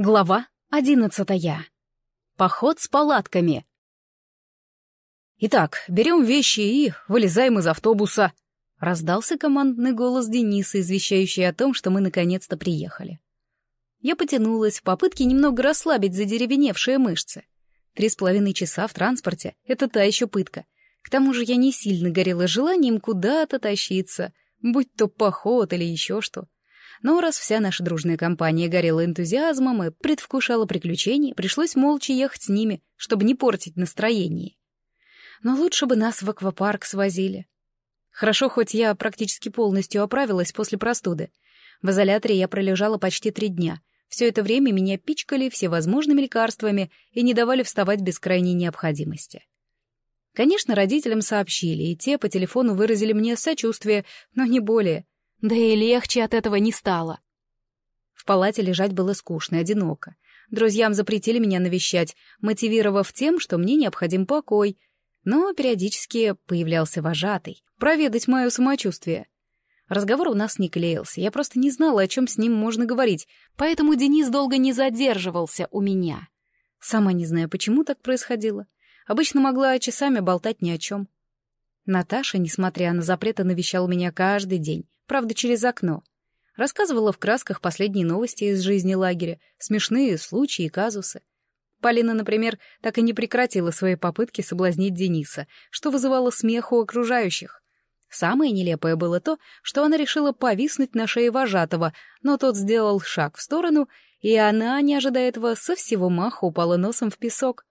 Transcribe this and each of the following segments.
Глава одиннадцатая. Поход с палатками. «Итак, берем вещи и вылезаем из автобуса», — раздался командный голос Дениса, извещающий о том, что мы наконец-то приехали. Я потянулась в попытке немного расслабить задеревеневшие мышцы. Три с половиной часа в транспорте — это та еще пытка. К тому же я не сильно горела желанием куда-то тащиться, будь то поход или еще что — но раз вся наша дружная компания горела энтузиазмом и предвкушала приключений, пришлось молча ехать с ними, чтобы не портить настроение. Но лучше бы нас в аквапарк свозили. Хорошо, хоть я практически полностью оправилась после простуды. В изоляторе я пролежала почти три дня. Все это время меня пичкали всевозможными лекарствами и не давали вставать без крайней необходимости. Конечно, родителям сообщили, и те по телефону выразили мне сочувствие, но не более — да и легче от этого не стало. В палате лежать было скучно и одиноко. Друзьям запретили меня навещать, мотивировав тем, что мне необходим покой. Но периодически появлялся вожатый, проведать мое самочувствие. Разговор у нас не клеился, я просто не знала, о чем с ним можно говорить, поэтому Денис долго не задерживался у меня. Сама не знаю, почему так происходило. Обычно могла часами болтать ни о чем. Наташа, несмотря на запреты, навещала меня каждый день, правда, через окно. Рассказывала в красках последние новости из жизни лагеря, смешные случаи и казусы. Полина, например, так и не прекратила свои попытки соблазнить Дениса, что вызывало смех у окружающих. Самое нелепое было то, что она решила повиснуть на шее вожатого, но тот сделал шаг в сторону, и она, не ожидая этого, со всего маха упала носом в песок.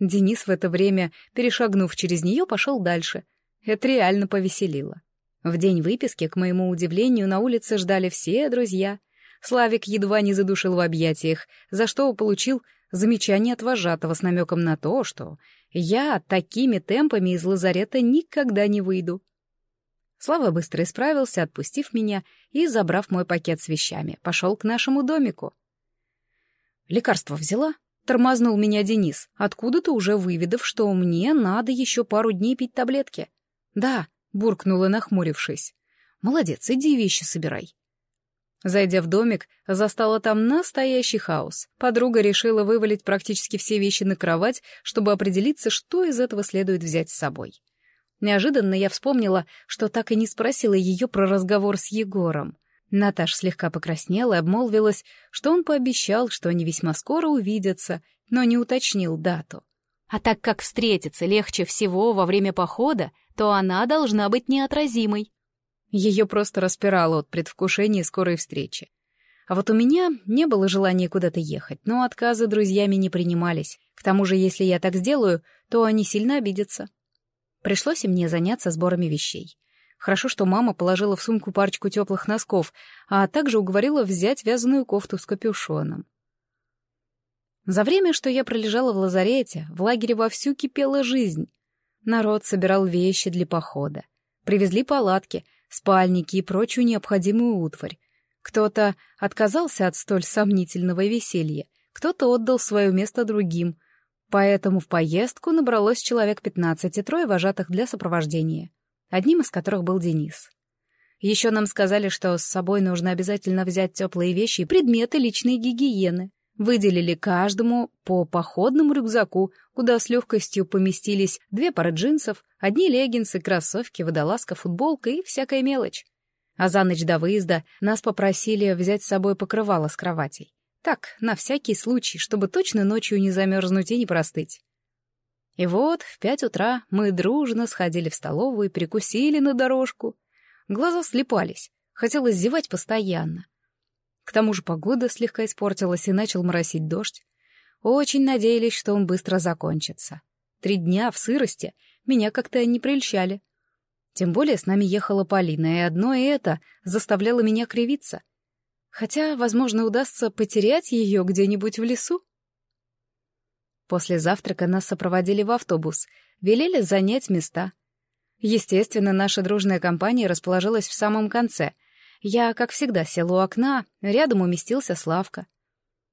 Денис в это время, перешагнув через нее, пошел дальше. Это реально повеселило. В день выписки, к моему удивлению, на улице ждали все друзья. Славик едва не задушил в объятиях, за что получил замечание от вожатого с намеком на то, что я такими темпами из лазарета никогда не выйду. Слава быстро исправился, отпустив меня и, забрав мой пакет с вещами, пошел к нашему домику. «Лекарство взяла?» — тормознул меня Денис, откуда-то уже выведав, что мне надо еще пару дней пить таблетки. «Да», буркнула, нахмурившись. «Молодец, иди вещи собирай». Зайдя в домик, застала там настоящий хаос. Подруга решила вывалить практически все вещи на кровать, чтобы определиться, что из этого следует взять с собой. Неожиданно я вспомнила, что так и не спросила ее про разговор с Егором. Наташ слегка покраснела и обмолвилась, что он пообещал, что они весьма скоро увидятся, но не уточнил дату. А так как встретиться легче всего во время похода, то она должна быть неотразимой. Ее просто распирало от предвкушения скорой встречи. А вот у меня не было желания куда-то ехать, но отказы друзьями не принимались. К тому же, если я так сделаю, то они сильно обидятся. Пришлось и мне заняться сборами вещей. Хорошо, что мама положила в сумку парочку теплых носков, а также уговорила взять вязаную кофту с капюшоном. За время, что я пролежала в лазарете, в лагере вовсю кипела жизнь. Народ собирал вещи для похода. Привезли палатки, спальники и прочую необходимую утварь. Кто-то отказался от столь сомнительного веселья, кто-то отдал свое место другим, поэтому в поездку набралось человек пятнадцать и трое вожатых для сопровождения, одним из которых был Денис. Еще нам сказали, что с собой нужно обязательно взять теплые вещи и предметы личной гигиены. Выделили каждому по походному рюкзаку, куда с легкостью поместились две пары джинсов, одни леггинсы, кроссовки, водолазка, футболка и всякая мелочь. А за ночь до выезда нас попросили взять с собой покрывало с кроватей. Так, на всякий случай, чтобы точно ночью не замерзнуть и не простыть. И вот в пять утра мы дружно сходили в столовую и перекусили на дорожку. Глаза слепались, хотелось зевать постоянно. К тому же погода слегка испортилась и начал моросить дождь. Очень надеялись, что он быстро закончится. Три дня в сырости меня как-то не прельщали. Тем более с нами ехала Полина, и одно это заставляло меня кривиться. Хотя, возможно, удастся потерять ее где-нибудь в лесу. После завтрака нас сопроводили в автобус, велели занять места. Естественно, наша дружная компания расположилась в самом конце — я, как всегда, села у окна, рядом уместился Славка.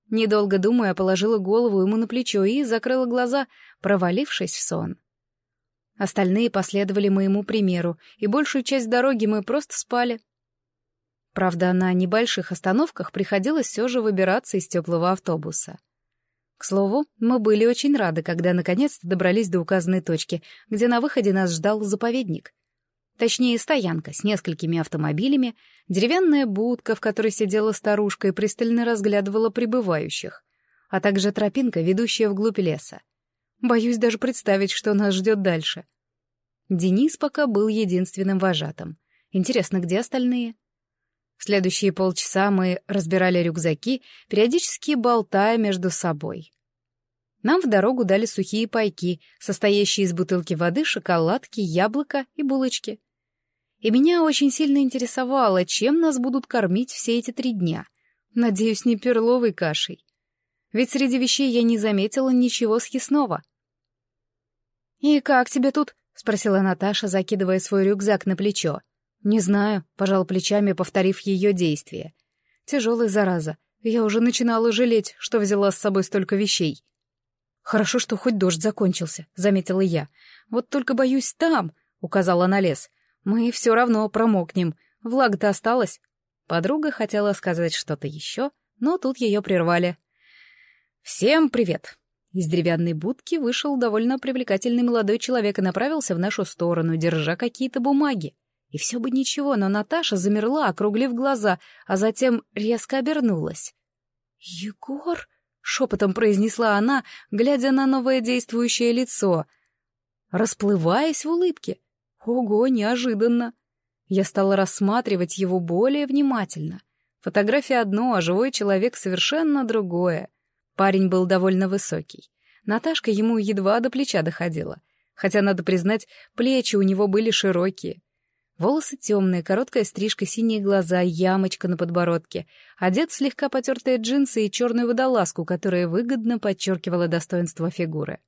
Недолго думая, положила голову ему на плечо и закрыла глаза, провалившись в сон. Остальные последовали моему примеру, и большую часть дороги мы просто спали. Правда, на небольших остановках приходилось все же выбираться из теплого автобуса. К слову, мы были очень рады, когда наконец-то добрались до указанной точки, где на выходе нас ждал заповедник. Точнее, стоянка с несколькими автомобилями, деревянная будка, в которой сидела старушка и пристально разглядывала прибывающих, а также тропинка, ведущая вглубь леса. Боюсь даже представить, что нас ждет дальше. Денис пока был единственным вожатым. Интересно, где остальные? В следующие полчаса мы разбирали рюкзаки, периодически болтая между собой. Нам в дорогу дали сухие пайки, состоящие из бутылки воды, шоколадки, яблока и булочки. И меня очень сильно интересовало, чем нас будут кормить все эти три дня. Надеюсь, не перловой кашей. Ведь среди вещей я не заметила ничего съестного. «И как тебе тут?» — спросила Наташа, закидывая свой рюкзак на плечо. «Не знаю», — пожал плечами, повторив ее действие. «Тяжелая зараза. Я уже начинала жалеть, что взяла с собой столько вещей». «Хорошо, что хоть дождь закончился», — заметила я. «Вот только боюсь там», — указала на лес. «Мы все равно промокнем. Влага-то осталась». Подруга хотела сказать что-то еще, но тут ее прервали. «Всем привет!» Из деревянной будки вышел довольно привлекательный молодой человек и направился в нашу сторону, держа какие-то бумаги. И все бы ничего, но Наташа замерла, округлив глаза, а затем резко обернулась. «Егор?» — шепотом произнесла она, глядя на новое действующее лицо, расплываясь в улыбке. «Ого, неожиданно!» Я стала рассматривать его более внимательно. Фотография одно, а живой человек совершенно другое. Парень был довольно высокий. Наташка ему едва до плеча доходила. Хотя, надо признать, плечи у него были широкие. Волосы темные, короткая стрижка, синие глаза, ямочка на подбородке. Одет в слегка потертые джинсы и черную водолазку, которая выгодно подчеркивала достоинство фигуры.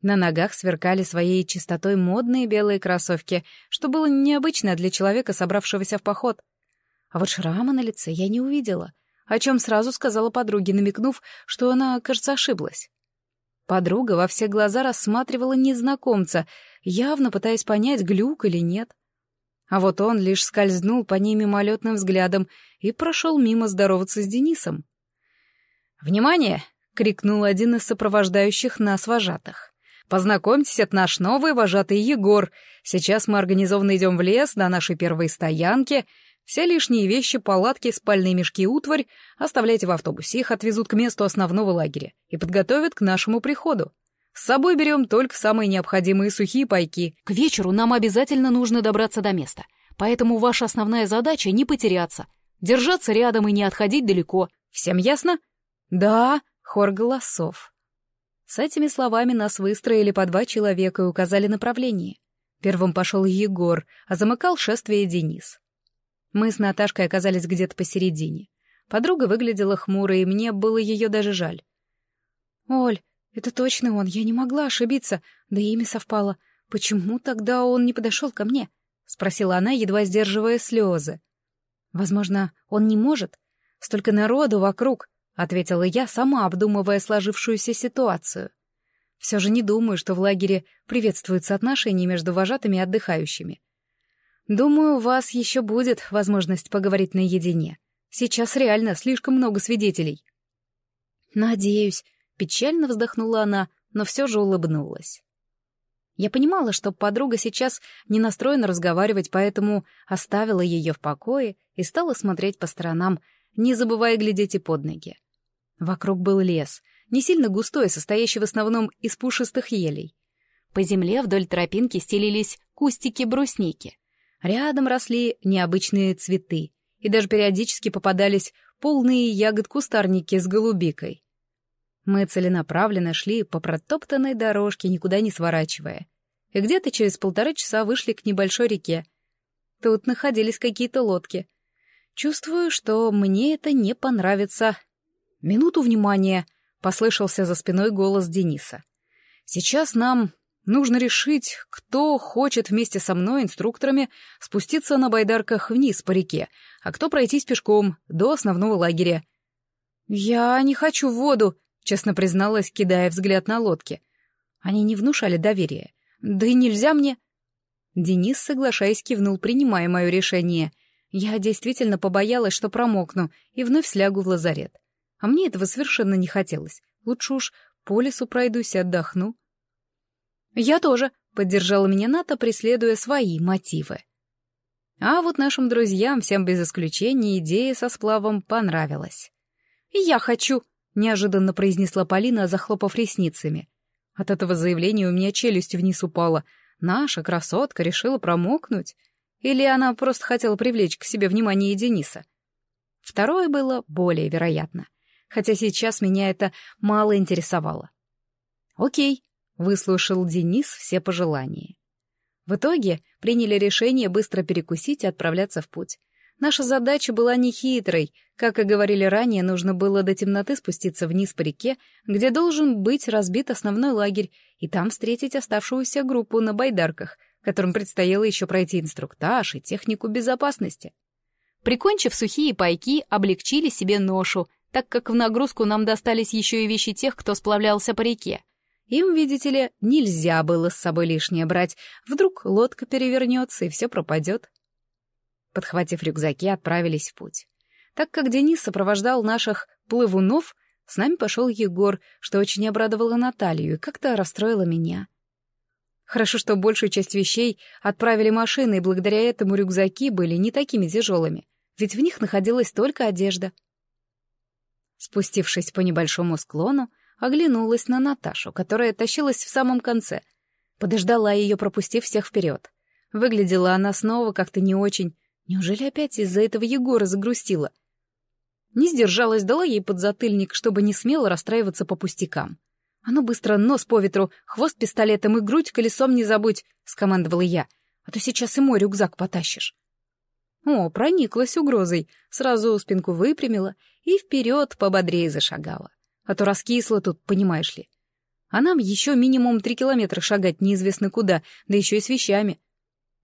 На ногах сверкали своей чистотой модные белые кроссовки, что было необычно для человека, собравшегося в поход. А вот шрама на лице я не увидела, о чем сразу сказала подруге, намекнув, что она, кажется, ошиблась. Подруга во все глаза рассматривала незнакомца, явно пытаясь понять, глюк или нет. А вот он лишь скользнул по ней мимолетным взглядом и прошел мимо здороваться с Денисом. «Внимание!» — крикнул один из сопровождающих нас вожатых. «Познакомьтесь, это наш новый вожатый Егор. Сейчас мы организованно идем в лес на нашей первой стоянке. Все лишние вещи, палатки, спальные мешки и утварь оставляйте в автобусе. Их отвезут к месту основного лагеря и подготовят к нашему приходу. С собой берем только самые необходимые сухие пайки. К вечеру нам обязательно нужно добраться до места. Поэтому ваша основная задача — не потеряться. Держаться рядом и не отходить далеко. Всем ясно? Да, хор голосов. С этими словами нас выстроили по два человека и указали направление. Первым пошел Егор, а замыкал шествие Денис. Мы с Наташкой оказались где-то посередине. Подруга выглядела хмурой, и мне было ее даже жаль. «Оль, это точно он, я не могла ошибиться, да имя совпало. Почему тогда он не подошел ко мне? Спросила она, едва сдерживая слезы. Возможно, он не может? Столько народу вокруг, ответила я, сама обдумывая сложившуюся ситуацию. Все же не думаю, что в лагере приветствуются отношения между вожатыми и отдыхающими. Думаю, у вас еще будет возможность поговорить наедине. Сейчас реально слишком много свидетелей. Надеюсь, Печально вздохнула она, но все же улыбнулась. Я понимала, что подруга сейчас не настроена разговаривать, поэтому оставила ее в покое и стала смотреть по сторонам, не забывая глядеть и под ноги. Вокруг был лес, не сильно густой, состоящий в основном из пушистых елей. По земле вдоль тропинки стелились кустики брусники. Рядом росли необычные цветы, и даже периодически попадались полные ягод кустарники с голубикой. Мы целенаправленно шли по протоптанной дорожке, никуда не сворачивая. И где-то через полтора часа вышли к небольшой реке. Тут находились какие-то лодки. Чувствую, что мне это не понравится. «Минуту внимания!» — послышался за спиной голос Дениса. «Сейчас нам нужно решить, кто хочет вместе со мной, инструкторами, спуститься на байдарках вниз по реке, а кто пройтись пешком до основного лагеря». «Я не хочу в воду!» Честно призналась, кидая взгляд на лодки. Они не внушали доверия. Да и нельзя мне... Денис, соглашаясь, кивнул, принимая мое решение. Я действительно побоялась, что промокну, и вновь слягу в лазарет. А мне этого совершенно не хотелось. Лучше уж по лесу пройдусь и отдохну. «Я тоже», — поддержала меня Ната, преследуя свои мотивы. А вот нашим друзьям, всем без исключения, идея со сплавом понравилась. «Я хочу», — неожиданно произнесла Полина, захлопав ресницами. От этого заявления у меня челюсть вниз упала. Наша красотка решила промокнуть. Или она просто хотела привлечь к себе внимание Дениса? Второе было более вероятно. Хотя сейчас меня это мало интересовало. «Окей», — выслушал Денис все пожелания. В итоге приняли решение быстро перекусить и отправляться в путь. Наша задача была нехитрой. Как и говорили ранее, нужно было до темноты спуститься вниз по реке, где должен быть разбит основной лагерь, и там встретить оставшуюся группу на байдарках, которым предстояло еще пройти инструктаж и технику безопасности. Прикончив сухие пайки, облегчили себе ношу, так как в нагрузку нам достались еще и вещи тех, кто сплавлялся по реке. Им, видите ли, нельзя было с собой лишнее брать. Вдруг лодка перевернется, и все пропадет. Подхватив рюкзаки, отправились в путь. Так как Денис сопровождал наших плывунов, с нами пошел Егор, что очень обрадовало Наталью и как-то расстроило меня. Хорошо, что большую часть вещей отправили машины, и благодаря этому рюкзаки были не такими тяжелыми, ведь в них находилась только одежда. Спустившись по небольшому склону, оглянулась на Наташу, которая тащилась в самом конце. Подождала ее, пропустив всех вперед. Выглядела она снова как-то не очень. Неужели опять из-за этого Егора загрустила? Не сдержалась, дала ей подзатыльник, чтобы не смело расстраиваться по пустякам. «А ну быстро, нос по ветру, хвост пистолетом и грудь колесом не забудь», — скомандовала я, «а то сейчас и мой рюкзак потащишь». О, прониклась угрозой, сразу спинку выпрямила и вперед пободрее зашагала а то раскисло тут, понимаешь ли. А нам еще минимум три километра шагать неизвестно куда, да еще и с вещами.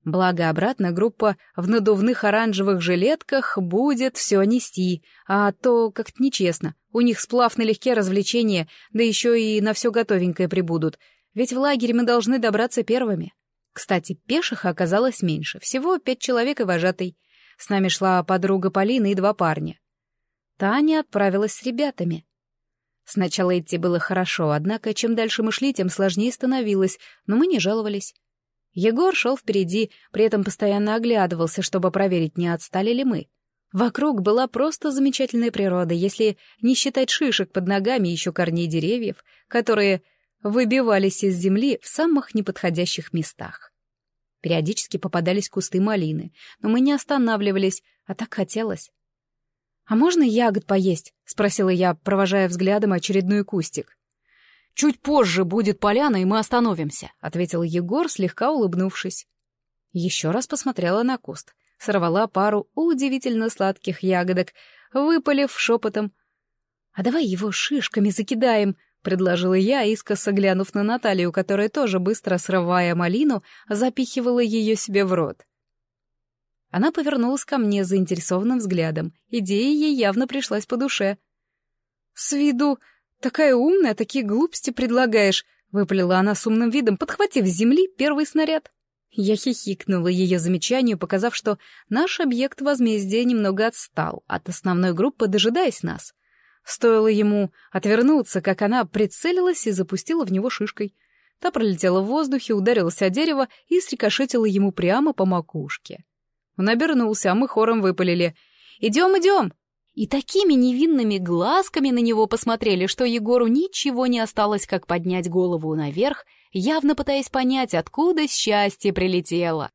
Благо, обратно группа в надувных оранжевых жилетках будет все нести, а то как-то нечестно. У них сплав налегке развлечения, да еще и на все готовенькое прибудут, ведь в лагере мы должны добраться первыми. Кстати, пеших оказалось меньше, всего пять человек и вожатый. С нами шла подруга Полина и два парня. Таня отправилась с ребятами. Сначала идти было хорошо, однако чем дальше мы шли, тем сложнее становилось, но мы не жаловались. Егор шел впереди, при этом постоянно оглядывался, чтобы проверить, не отстали ли мы. Вокруг была просто замечательная природа, если не считать шишек под ногами еще корней деревьев, которые выбивались из земли в самых неподходящих местах. Периодически попадались кусты малины, но мы не останавливались, а так хотелось. «А можно ягод поесть?» — спросила я, провожая взглядом очередной кустик. «Чуть позже будет поляна, и мы остановимся», — ответил Егор, слегка улыбнувшись. Еще раз посмотрела на куст, сорвала пару удивительно сладких ягодок, выпалив шепотом. «А давай его шишками закидаем», — предложила я, искоса глянув на Наталью, которая тоже, быстро срывая малину, запихивала ее себе в рот. Она повернулась ко мне заинтересованным взглядом. Идея ей явно пришлась по душе. «С виду такая умная, такие глупости предлагаешь», — выпалила она с умным видом, подхватив с земли первый снаряд. Я хихикнула ее замечанию, показав, что наш объект возмездия немного отстал от основной группы, дожидаясь нас. Стоило ему отвернуться, как она прицелилась и запустила в него шишкой. Та пролетела в воздухе, ударилась о дерево и срикошетила ему прямо по макушке. Он обернулся, а мы хором выпалили. «Идем, идем!» И такими невинными глазками на него посмотрели, что Егору ничего не осталось, как поднять голову наверх, явно пытаясь понять, откуда счастье прилетело.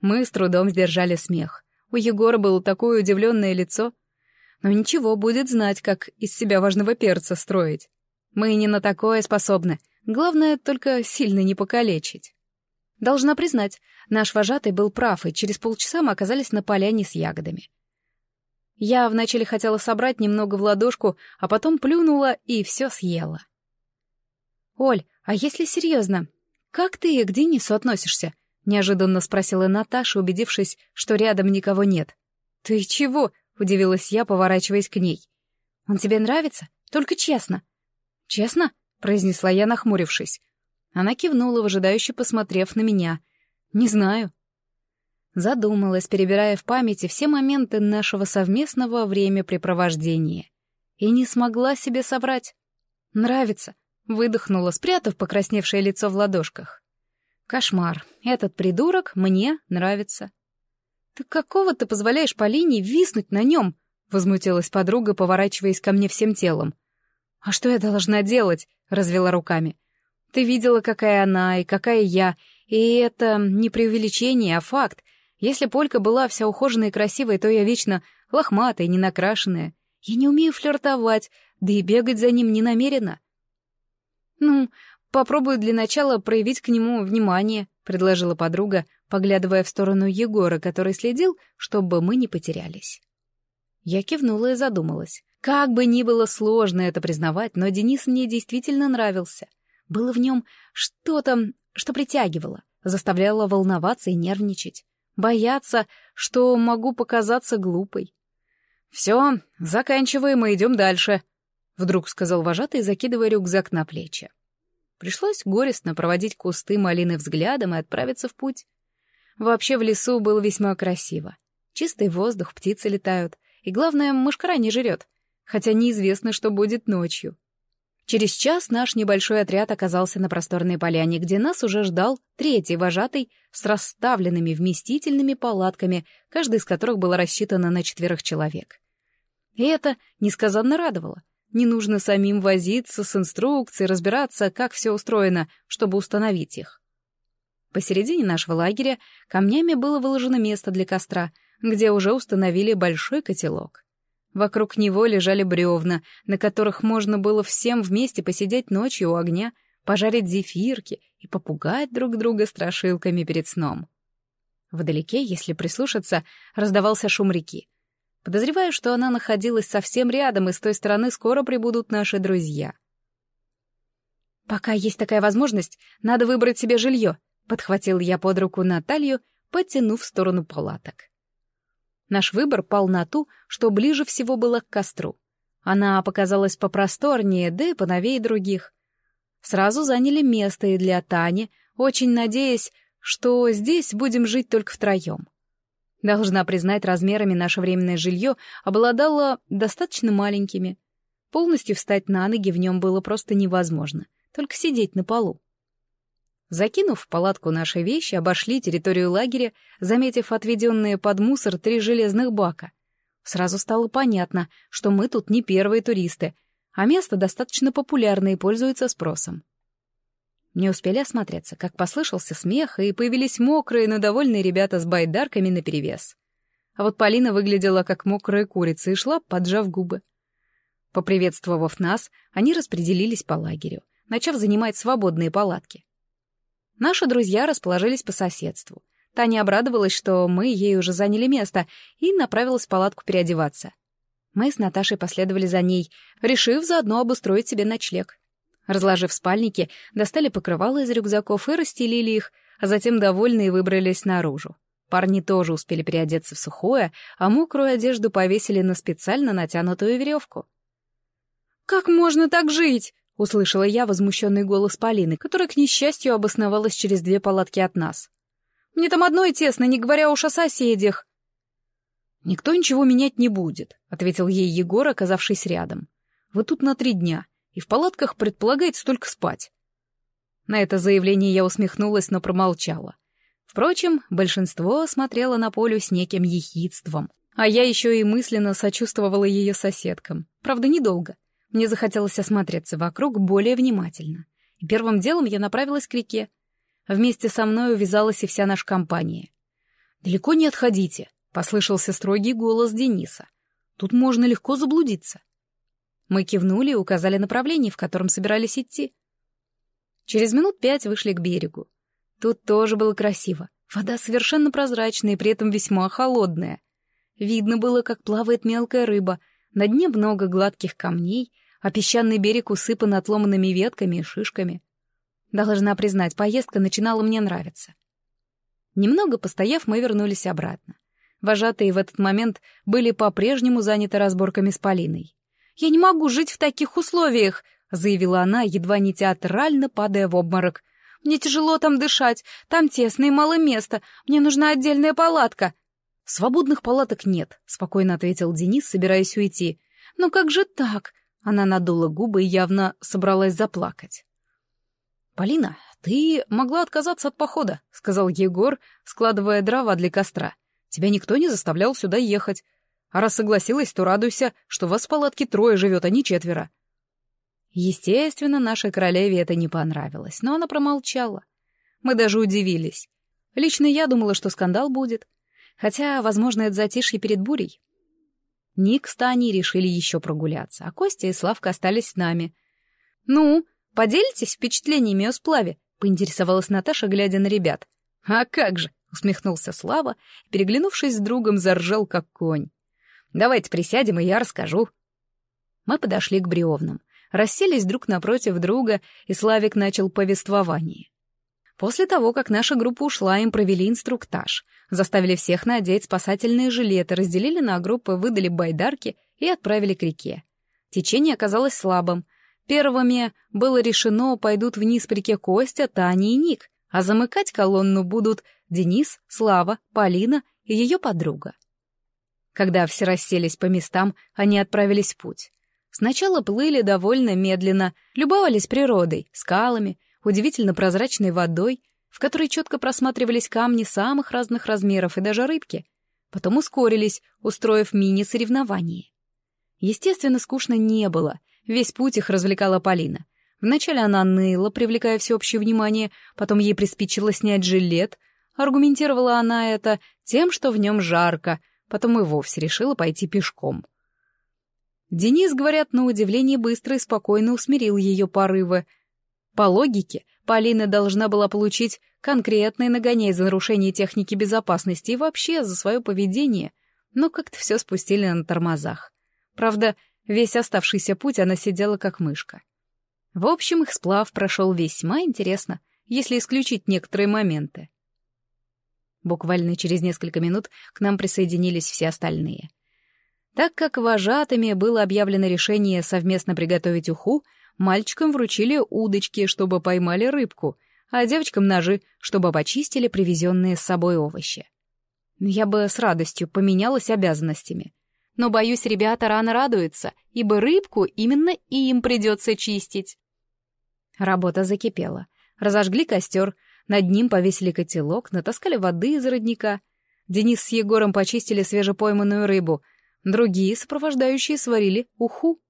Мы с трудом сдержали смех. У Егора было такое удивленное лицо. Но ничего, будет знать, как из себя важного перца строить. Мы не на такое способны. Главное, только сильно не покалечить. Должна признать, наш вожатый был прав, и через полчаса мы оказались на поляне с ягодами. Я вначале хотела собрать немного в ладошку, а потом плюнула и все съела. «Оль, а если серьезно, как ты к Денису относишься?» — неожиданно спросила Наташа, убедившись, что рядом никого нет. «Ты чего?» — удивилась я, поворачиваясь к ней. «Он тебе нравится? Только честно». «Честно?» — произнесла я, нахмурившись. Она кивнула, выжидающе посмотрев на меня. «Не знаю». Задумалась, перебирая в памяти все моменты нашего совместного времяпрепровождения. И не смогла себе соврать. «Нравится», — выдохнула, спрятав покрасневшее лицо в ладошках. «Кошмар. Этот придурок мне нравится». «Ты какого ты позволяешь Полине виснуть на нем?» — возмутилась подруга, поворачиваясь ко мне всем телом. «А что я должна делать?» — развела руками. «Ты видела, какая она и какая я, и это не преувеличение, а факт. Если Полька была вся ухоженная и красивая, то я вечно лохматая, ненакрашенная. Я не умею флиртовать, да и бегать за ним не намерена». «Ну, попробую для начала проявить к нему внимание», — предложила подруга, поглядывая в сторону Егора, который следил, чтобы мы не потерялись. Я кивнула и задумалась. Как бы ни было сложно это признавать, но Денис мне действительно нравился. Было в нем что-то, что притягивало, заставляло волноваться и нервничать, бояться, что могу показаться глупой. «Все, заканчиваем и идем дальше», — вдруг сказал вожатый, закидывая рюкзак на плечи. Пришлось горестно проводить кусты малины взглядом и отправиться в путь. Вообще в лесу было весьма красиво. Чистый воздух, птицы летают. И главное, мышкара не жрет. Хотя неизвестно, что будет ночью. Через час наш небольшой отряд оказался на просторной поляне, где нас уже ждал третий вожатый с расставленными вместительными палатками, каждая из которых была рассчитана на четверых человек. И это несказанно радовало. Не нужно самим возиться с инструкцией, разбираться, как все устроено, чтобы установить их. Посередине нашего лагеря камнями было выложено место для костра, где уже установили большой котелок. Вокруг него лежали бревна, на которых можно было всем вместе посидеть ночью у огня, пожарить зефирки и попугать друг друга страшилками перед сном. Вдалеке, если прислушаться, раздавался шум реки. Подозреваю, что она находилась совсем рядом, и с той стороны скоро прибудут наши друзья. Пока есть такая возможность, надо выбрать себе жилье, Подхватил я под руку Наталью, подтянув в сторону палаток. Наш выбор пал на ту, что ближе всего было к костру. Она показалась попросторнее, да и поновее других. Сразу заняли место и для Тани, очень надеясь, что здесь будем жить только втроем. Должна признать, размерами наше временное жилье обладало достаточно маленькими. Полностью встать на ноги в нем было просто невозможно, только сидеть на полу. Закинув в палатку наши вещи, обошли территорию лагеря, заметив отведенные под мусор три железных бака. Сразу стало понятно, что мы тут не первые туристы, а место достаточно популярное и пользуется спросом. Не успели осмотреться, как послышался смех, и появились мокрые, но довольные ребята с байдарками наперевес. А вот Полина выглядела как мокрая курица и шла, поджав губы. Поприветствовав нас, они распределились по лагерю, начав занимать свободные палатки. Наши друзья расположились по соседству. Таня обрадовалась, что мы ей уже заняли место, и направилась в палатку переодеваться. Мы с Наташей последовали за ней, решив заодно обустроить себе ночлег. Разложив спальники, достали покрывала из рюкзаков и расстелили их, а затем довольные выбрались наружу. Парни тоже успели переодеться в сухое, а мокрую одежду повесили на специально натянутую веревку. «Как можно так жить?» — услышала я возмущенный голос Полины, которая, к несчастью, обосновалась через две палатки от нас. «Мне там одной тесно, не говоря уж о соседях». «Никто ничего менять не будет», — ответил ей Егор, оказавшись рядом. «Вы тут на три дня, и в палатках предполагается только спать». На это заявление я усмехнулась, но промолчала. Впрочем, большинство смотрело на Полю с неким ехидством, а я еще и мысленно сочувствовала ее соседкам. Правда, недолго. Мне захотелось осмотреться вокруг более внимательно. И первым делом я направилась к реке. Вместе со мной увязалась и вся наша компания. «Далеко не отходите», — послышался строгий голос Дениса. «Тут можно легко заблудиться». Мы кивнули и указали направление, в котором собирались идти. Через минут пять вышли к берегу. Тут тоже было красиво. Вода совершенно прозрачная и при этом весьма холодная. Видно было, как плавает мелкая рыба. На дне много гладких камней, а песчаный берег усыпан отломанными ветками и шишками. Должна признать, поездка начинала мне нравиться. Немного постояв, мы вернулись обратно. Вожатые в этот момент были по-прежнему заняты разборками с Полиной. «Я не могу жить в таких условиях», — заявила она, едва не театрально падая в обморок. Мне тяжело там дышать, там тесно и мало места, мне нужна отдельная палатка». «Свободных палаток нет», — спокойно ответил Денис, собираясь уйти. «Ну как же так?» Она надула губы и явно собралась заплакать. «Полина, ты могла отказаться от похода», — сказал Егор, складывая дрова для костра. «Тебя никто не заставлял сюда ехать. А раз согласилась, то радуйся, что вас в палатке трое живет, а не четверо». Естественно, нашей королеве это не понравилось, но она промолчала. Мы даже удивились. Лично я думала, что скандал будет. Хотя, возможно, это затишье перед бурей. Ник с Таней решили еще прогуляться, а Костя и Славка остались с нами. «Ну, поделитесь впечатлениями о сплаве?» — поинтересовалась Наташа, глядя на ребят. «А как же!» — усмехнулся Слава, переглянувшись с другом, заржал как конь. «Давайте присядем, и я расскажу». Мы подошли к бревнам расселись друг напротив друга, и Славик начал повествование. После того, как наша группа ушла, им провели инструктаж, заставили всех надеть спасательные жилеты, разделили на группы, выдали байдарки и отправили к реке. Течение оказалось слабым. Первыми было решено, пойдут вниз по реке Костя, Таня и Ник, а замыкать колонну будут Денис, Слава, Полина и ее подруга. Когда все расселись по местам, они отправились в путь. Сначала плыли довольно медленно, любовались природой, скалами, удивительно прозрачной водой, в которой четко просматривались камни самых разных размеров и даже рыбки. Потом ускорились, устроив мини-соревнование. Естественно, скучно не было, весь путь их развлекала Полина. Вначале она ныла, привлекая всеобщее внимание, потом ей приспичило снять жилет. Аргументировала она это тем, что в нем жарко, потом и вовсе решила пойти пешком. Денис, говорят, на удивление быстро и спокойно усмирил ее порывы. По логике, Полина должна была получить конкретный нагоняй за нарушение техники безопасности и вообще за свое поведение, но как-то все спустили на тормозах. Правда, весь оставшийся путь она сидела как мышка. В общем, их сплав прошел весьма интересно, если исключить некоторые моменты. Буквально через несколько минут к нам присоединились все остальные — так как вожатыми было объявлено решение совместно приготовить уху, мальчикам вручили удочки, чтобы поймали рыбку, а девочкам ножи, чтобы почистили привезенные с собой овощи. Я бы с радостью поменялась обязанностями. Но, боюсь, ребята рано радуются, ибо рыбку именно им придется чистить. Работа закипела. Разожгли костер, над ним повесили котелок, натаскали воды из родника. Денис с Егором почистили свежепойманную рыбу — Другие сопровождающие сварили уху.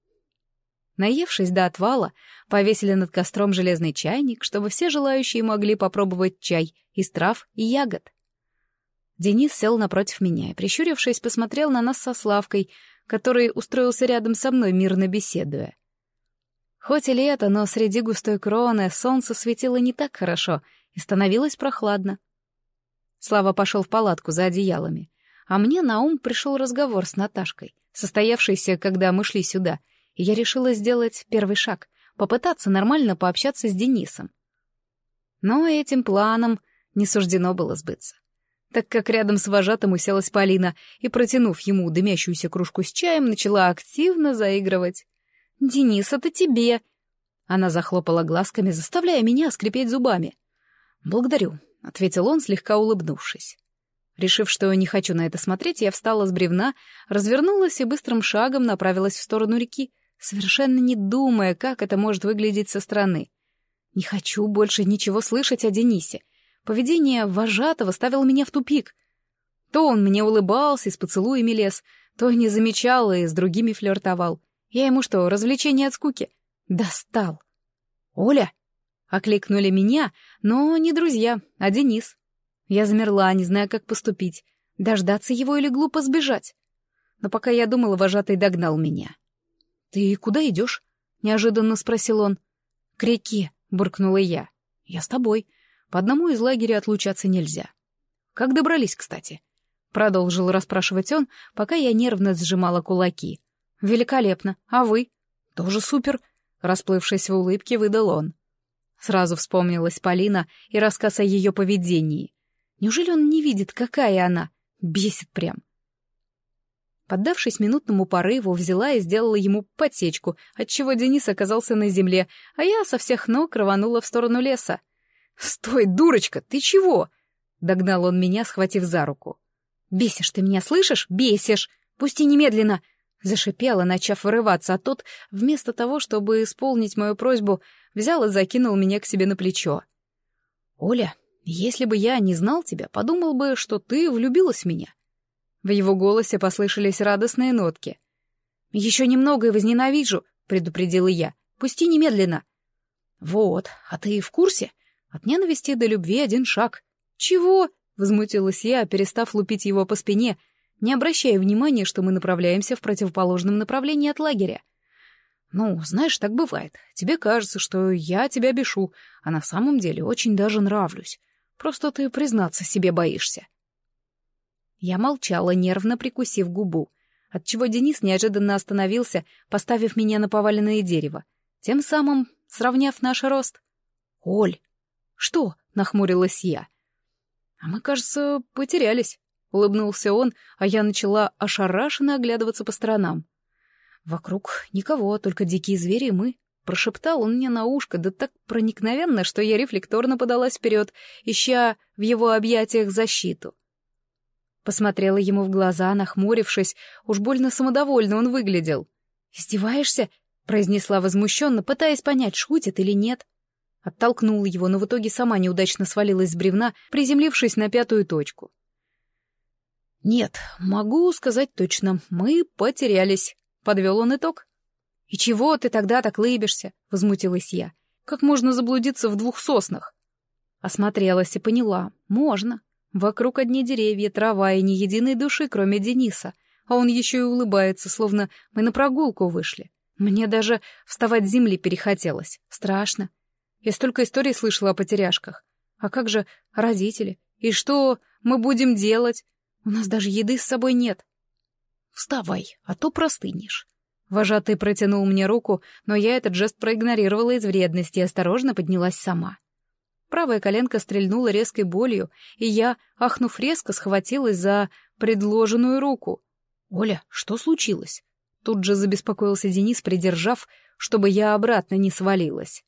Наевшись до отвала, повесили над костром железный чайник, чтобы все желающие могли попробовать чай из трав и ягод. Денис сел напротив меня и, прищурившись, посмотрел на нас со Славкой, который устроился рядом со мной, мирно беседуя. Хоть и лето, но среди густой кроны солнце светило не так хорошо и становилось прохладно. Слава пошел в палатку за одеялами а мне на ум пришел разговор с Наташкой, состоявшийся, когда мы шли сюда, и я решила сделать первый шаг, попытаться нормально пообщаться с Денисом. Но этим планом не суждено было сбыться, так как рядом с вожатым уселась Полина и, протянув ему дымящуюся кружку с чаем, начала активно заигрывать. «Денис, это тебе!» Она захлопала глазками, заставляя меня скрипеть зубами. «Благодарю», — ответил он, слегка улыбнувшись. Решив, что не хочу на это смотреть, я встала с бревна, развернулась и быстрым шагом направилась в сторону реки, совершенно не думая, как это может выглядеть со стороны. Не хочу больше ничего слышать о Денисе. Поведение вожатого ставило меня в тупик. То он мне улыбался и с поцелуями лез, то не замечал и с другими флиртовал. Я ему что, развлечение от скуки? Достал. «Оля!» — окликнули меня, но не друзья, а Денис. Я замерла, не зная, как поступить. Дождаться его или глупо сбежать? Но пока я думала, вожатый догнал меня. «Ты куда идешь?» — неожиданно спросил он. «К реке», — буркнула я. «Я с тобой. По одному из лагеря отлучаться нельзя». «Как добрались, кстати?» — продолжил расспрашивать он, пока я нервно сжимала кулаки. «Великолепно. А вы?» «Тоже супер», — расплывшись в улыбке, выдал он. Сразу вспомнилась Полина и рассказ о ее поведении. Неужели он не видит, какая она? Бесит прям. Поддавшись минутному порыву, взяла и сделала ему подсечку, отчего Денис оказался на земле, а я со всех ног рванула в сторону леса. «Стой, дурочка, ты чего?» — догнал он меня, схватив за руку. «Бесишь ты меня, слышишь? Бесишь! Пусти немедленно!» Зашипела, начав вырываться, а тот, вместо того, чтобы исполнить мою просьбу, взял и закинул меня к себе на плечо. «Оля, если бы я не знал тебя, подумал бы, что ты влюбилась в меня». В его голосе послышались радостные нотки. «Еще немного и возненавижу», — предупредила я. «Пусти немедленно». «Вот, а ты в курсе? От ненависти до любви один шаг». «Чего?» — возмутилась я, перестав лупить его по спине, не обращая внимания, что мы направляемся в противоположном направлении от лагеря. «Ну, знаешь, так бывает. Тебе кажется, что я тебя бешу, а на самом деле очень даже нравлюсь. Просто ты признаться себе боишься». Я молчала, нервно прикусив губу, отчего Денис неожиданно остановился, поставив меня на поваленное дерево, тем самым сравняв наш рост. «Оль!» «Что?» — нахмурилась я. «А мы, кажется, потерялись», — улыбнулся он, а я начала ошарашенно оглядываться по сторонам. «Вокруг никого, только дикие звери и мы», — прошептал он мне на ушко, да так проникновенно, что я рефлекторно подалась вперед, ища в его объятиях защиту. Посмотрела ему в глаза, нахмурившись, уж больно самодовольно он выглядел. «Издеваешься?» — произнесла возмущенно, пытаясь понять, шутит или нет. Оттолкнула его, но в итоге сама неудачно свалилась с бревна, приземлившись на пятую точку. «Нет, могу сказать точно, мы потерялись», — подвел он итог. «И чего ты тогда так лыбишься?» — возмутилась я. «Как можно заблудиться в двух соснах?» Осмотрелась и поняла. «Можно. Вокруг одни деревья, трава и ни единой души, кроме Дениса. А он еще и улыбается, словно мы на прогулку вышли. Мне даже вставать с земли перехотелось. Страшно. Я столько историй слышала о потеряшках. А как же родители? И что мы будем делать? У нас даже еды с собой нет. Вставай, а то простынешь. Вожатый протянул мне руку, но я этот жест проигнорировала из вредности и осторожно поднялась сама. Правая коленка стрельнула резкой болью, и я, ахнув резко, схватилась за предложенную руку. «Оля, что случилось?» Тут же забеспокоился Денис, придержав, чтобы я обратно не свалилась.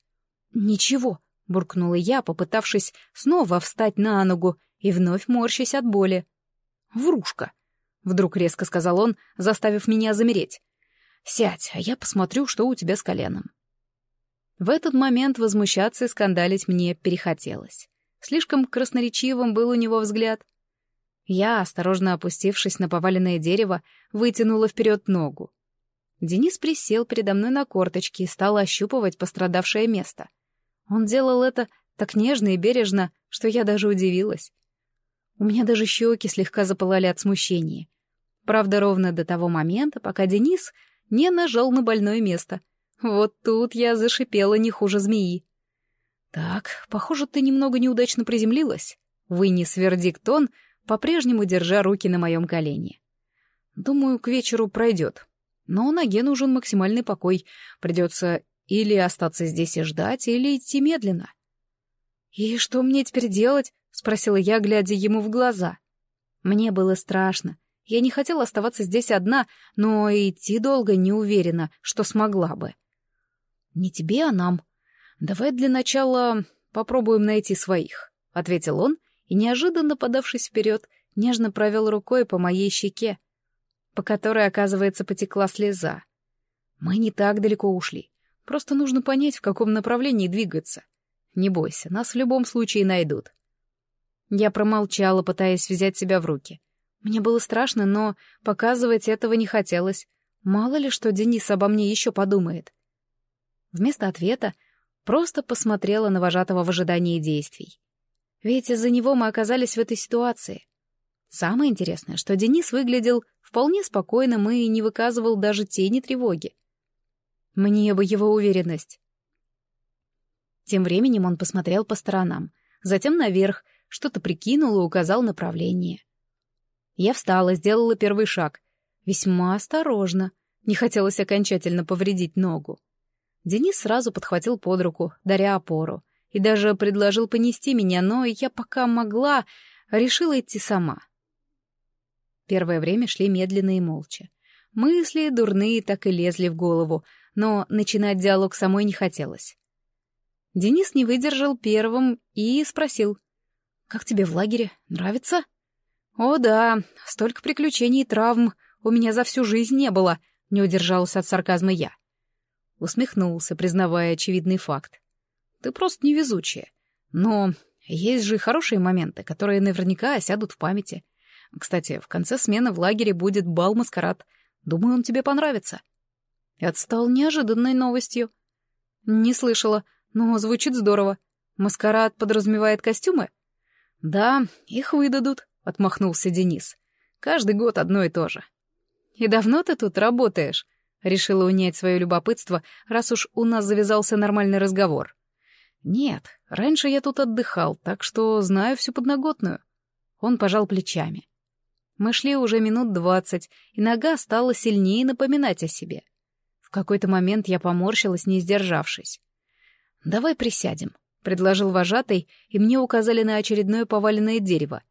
«Ничего», — буркнула я, попытавшись снова встать на ногу и вновь морщась от боли. «Врушка», — вдруг резко сказал он, заставив меня замереть. «Сядь, а я посмотрю, что у тебя с коленом». В этот момент возмущаться и скандалить мне перехотелось. Слишком красноречивым был у него взгляд. Я, осторожно опустившись на поваленное дерево, вытянула вперед ногу. Денис присел передо мной на корточки и стал ощупывать пострадавшее место. Он делал это так нежно и бережно, что я даже удивилась. У меня даже щеки слегка запылали от смущения. Правда, ровно до того момента, пока Денис не нажал на больное место — вот тут я зашипела не хуже змеи. «Так, похоже, ты немного неудачно приземлилась», — вынес вердикт он, по-прежнему держа руки на моем колене. «Думаю, к вечеру пройдет. Но ноге нужен максимальный покой. Придется или остаться здесь и ждать, или идти медленно». «И что мне теперь делать?» — спросила я, глядя ему в глаза. Мне было страшно. Я не хотела оставаться здесь одна, но идти долго не уверена, что смогла бы. «Не тебе, а нам. Давай для начала попробуем найти своих», — ответил он и, неожиданно подавшись вперед, нежно провел рукой по моей щеке, по которой, оказывается, потекла слеза. «Мы не так далеко ушли. Просто нужно понять, в каком направлении двигаться. Не бойся, нас в любом случае найдут». Я промолчала, пытаясь взять себя в руки. Мне было страшно, но показывать этого не хотелось. Мало ли, что Денис обо мне еще подумает. Вместо ответа просто посмотрела на вожатого в ожидании действий. Ведь из-за него мы оказались в этой ситуации. Самое интересное, что Денис выглядел вполне спокойным и не выказывал даже тени тревоги. Мне бы его уверенность. Тем временем он посмотрел по сторонам, затем наверх, что-то прикинул и указал направление. Я встала, сделала первый шаг. Весьма осторожно. Не хотелось окончательно повредить ногу. Денис сразу подхватил под руку, даря опору, и даже предложил понести меня, но я пока могла, решила идти сама. Первое время шли медленно и молча. Мысли дурные так и лезли в голову, но начинать диалог самой не хотелось. Денис не выдержал первым и спросил. «Как тебе в лагере? Нравится?» «О да, столько приключений и травм у меня за всю жизнь не было», — не удержалась от сарказма я. Усмехнулся, признавая очевидный факт. «Ты просто невезучая. Но есть же хорошие моменты, которые наверняка осядут в памяти. Кстати, в конце смены в лагере будет бал-маскарад. Думаю, он тебе понравится». Это стал неожиданной новостью. «Не слышала, но звучит здорово. Маскарад подразумевает костюмы?» «Да, их выдадут», — отмахнулся Денис. «Каждый год одно и то же». «И давно ты тут работаешь?» — решила унять свое любопытство, раз уж у нас завязался нормальный разговор. «Нет, раньше я тут отдыхал, так что знаю всю подноготную». Он пожал плечами. Мы шли уже минут двадцать, и нога стала сильнее напоминать о себе. В какой-то момент я поморщилась, не сдержавшись. «Давай присядем», — предложил вожатый, и мне указали на очередное поваленное дерево.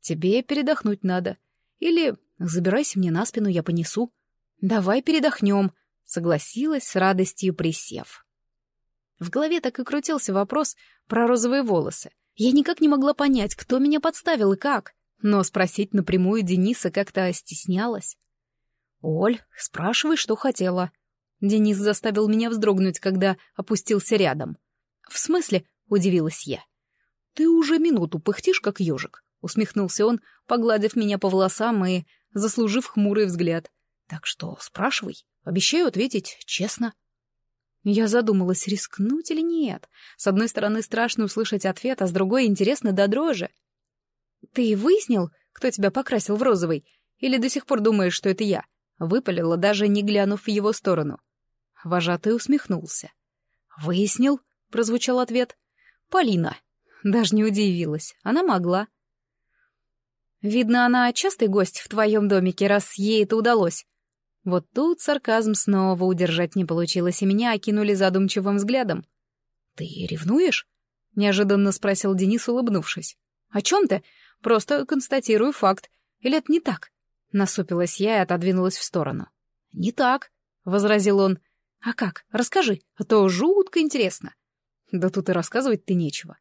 «Тебе передохнуть надо. Или забирайся мне на спину, я понесу». «Давай передохнем», — согласилась с радостью присев. В голове так и крутился вопрос про розовые волосы. Я никак не могла понять, кто меня подставил и как, но спросить напрямую Дениса как-то стеснялась. «Оль, спрашивай, что хотела». Денис заставил меня вздрогнуть, когда опустился рядом. «В смысле?» — удивилась я. «Ты уже минуту пыхтишь, как ежик», — усмехнулся он, погладив меня по волосам и заслужив хмурый взгляд. «Так что спрашивай. Обещаю ответить честно». Я задумалась, рискнуть или нет. С одной стороны, страшно услышать ответ, а с другой — интересно до дрожи. «Ты выяснил, кто тебя покрасил в розовый? Или до сих пор думаешь, что это я?» Выпалила, даже не глянув в его сторону. Вожатый усмехнулся. «Выяснил?» — прозвучал ответ. «Полина». Даже не удивилась. Она могла. «Видно, она частый гость в твоем домике, раз ей это удалось». Вот тут сарказм снова удержать не получилось, и меня окинули задумчивым взглядом. «Ты ревнуешь?» — неожиданно спросил Денис, улыбнувшись. «О чем ты? Просто констатирую факт. Или это не так?» Насупилась я и отодвинулась в сторону. «Не так», — возразил он. «А как? Расскажи, а то жутко интересно». «Да тут и рассказывать-то нечего».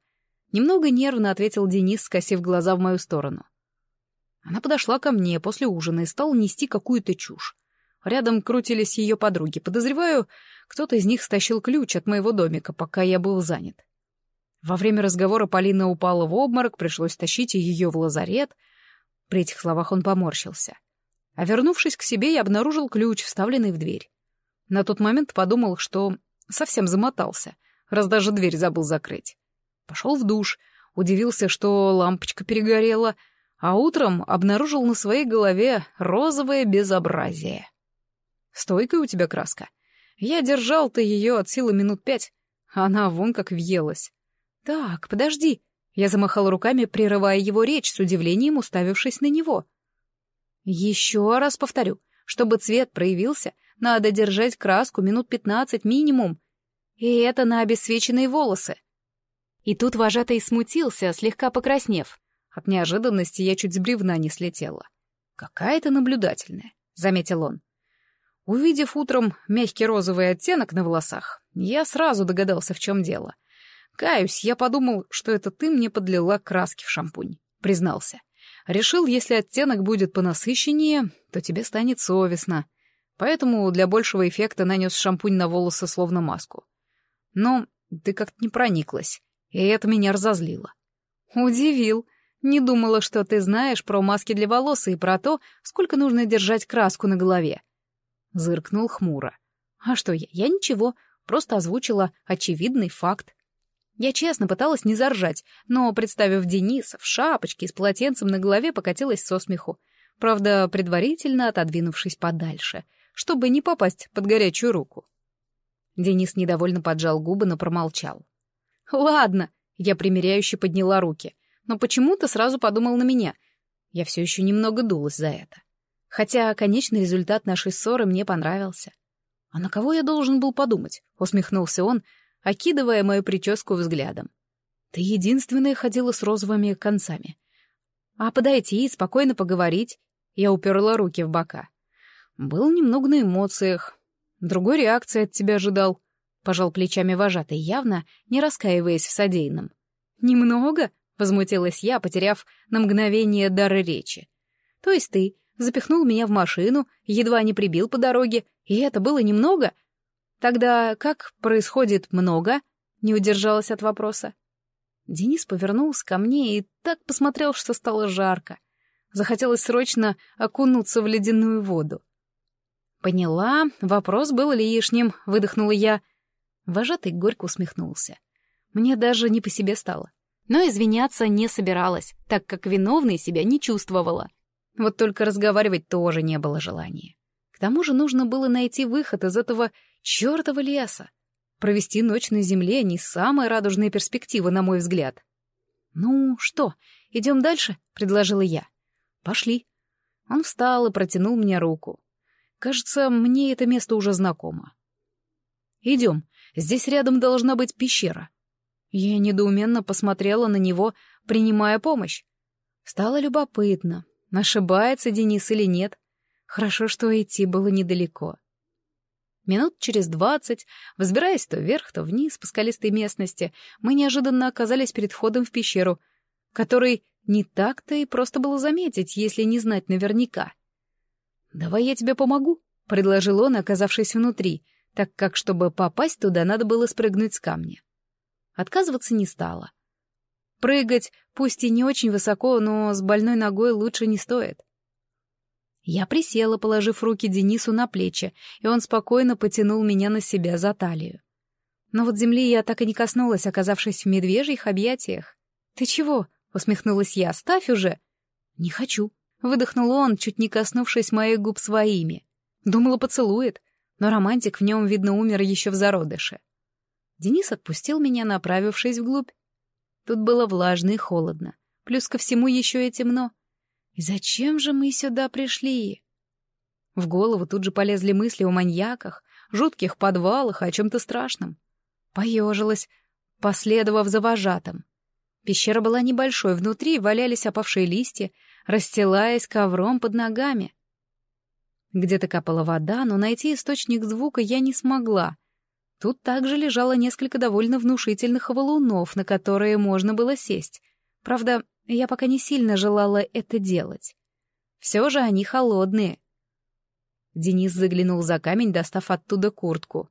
Немного нервно ответил Денис, скосив глаза в мою сторону. Она подошла ко мне после ужина и стала нести какую-то чушь. Рядом крутились ее подруги. Подозреваю, кто-то из них стащил ключ от моего домика, пока я был занят. Во время разговора Полина упала в обморок, пришлось тащить ее в лазарет — при этих словах он поморщился. А вернувшись к себе, я обнаружил ключ, вставленный в дверь. На тот момент подумал, что совсем замотался, раз даже дверь забыл закрыть. Пошел в душ, удивился, что лампочка перегорела, а утром обнаружил на своей голове розовое безобразие. «Стойкая у тебя краска. Я держал-то ее от силы минут пять, а она вон как въелась. Так, подожди, я замахал руками, прерывая его речь, с удивлением уставившись на него. «Еще раз повторю, чтобы цвет проявился, надо держать краску минут пятнадцать минимум. И это на обесцвеченные волосы». И тут вожатый смутился, слегка покраснев. От неожиданности я чуть с бревна не слетела. «Какая ты наблюдательная», — заметил он. Увидев утром мягкий розовый оттенок на волосах, я сразу догадался, в чем дело — Каюсь, я подумал, что это ты мне подлила краски в шампунь, признался. Решил, если оттенок будет понасыщеннее, то тебе станет совестно. Поэтому для большего эффекта нанес шампунь на волосы словно маску. Но ты как-то не прониклась, и это меня разозлило. Удивил. Не думала, что ты знаешь про маски для волос и про то, сколько нужно держать краску на голове. Зыркнул хмуро. А что я? Я ничего, просто озвучила очевидный факт. Я честно пыталась не заржать, но, представив Дениса в шапочке с полотенцем на голове, покатилась со смеху. Правда, предварительно отодвинувшись подальше, чтобы не попасть под горячую руку. Денис недовольно поджал губы, но промолчал. «Ладно», — я примиряюще подняла руки, но почему-то сразу подумал на меня. Я все еще немного дулась за это. Хотя конечный результат нашей ссоры мне понравился. «А на кого я должен был подумать?» — усмехнулся он, окидывая мою прическу взглядом. «Ты единственная ходила с розовыми концами. А подойти и спокойно поговорить...» Я уперла руки в бока. Был немного на эмоциях. Другой реакции от тебя ожидал. пожал плечами вожатый, явно не раскаиваясь в содеянном. «Немного?» — возмутилась я, потеряв на мгновение дар речи. «То есть ты запихнул меня в машину, едва не прибил по дороге, и это было немного? Тогда как происходит много?» — не удержалась от вопроса. Денис повернулся ко мне и так посмотрел, что стало жарко. Захотелось срочно окунуться в ледяную воду. «Поняла, вопрос был лишним», — выдохнула я. Вожатый горько усмехнулся. Мне даже не по себе стало. Но извиняться не собиралась, так как виновной себя не чувствовала. Вот только разговаривать тоже не было желания. К тому же нужно было найти выход из этого чертова леса. Провести ночь на земле — не самая радужная перспектива, на мой взгляд. «Ну что, идем дальше?» — предложила я. «Пошли». Он встал и протянул мне руку. Кажется, мне это место уже знакомо. «Идем, здесь рядом должна быть пещера». Я недоуменно посмотрела на него, принимая помощь. Стало любопытно, ошибается Денис или нет. Хорошо, что идти было недалеко. Минут через двадцать, взбираясь то вверх, то вниз по скалистой местности, мы неожиданно оказались перед входом в пещеру, который не так-то и просто было заметить, если не знать наверняка. «Давай я тебе помогу», — предложил он, оказавшись внутри, так как, чтобы попасть туда, надо было спрыгнуть с камня. Отказываться не стала. Прыгать, пусть и не очень высоко, но с больной ногой лучше не стоит. Я присела, положив руки Денису на плечи, и он спокойно потянул меня на себя за талию. Но вот земли я так и не коснулась, оказавшись в медвежьих объятиях. «Ты чего?» — усмехнулась я. «Ставь уже!» «Не хочу», Выдохнул он, чуть не коснувшись моих губ своими. Думала, поцелует, но романтик в нем, видно, умер еще в зародыше. Денис отпустил меня, направившись вглубь. Тут было влажно и холодно, плюс ко всему еще и темно. И зачем же мы сюда пришли? В голову тут же полезли мысли о маньяках, жутких подвалах, о чем-то страшном. Поежилась, последовав за вожатым. Пещера была небольшой, внутри валялись опавшие листья, расстилаясь ковром под ногами. Где-то капала вода, но найти источник звука я не смогла. Тут также лежало несколько довольно внушительных валунов, на которые можно было сесть. Правда, я пока не сильно желала это делать. Все же они холодные. Денис заглянул за камень, достав оттуда куртку.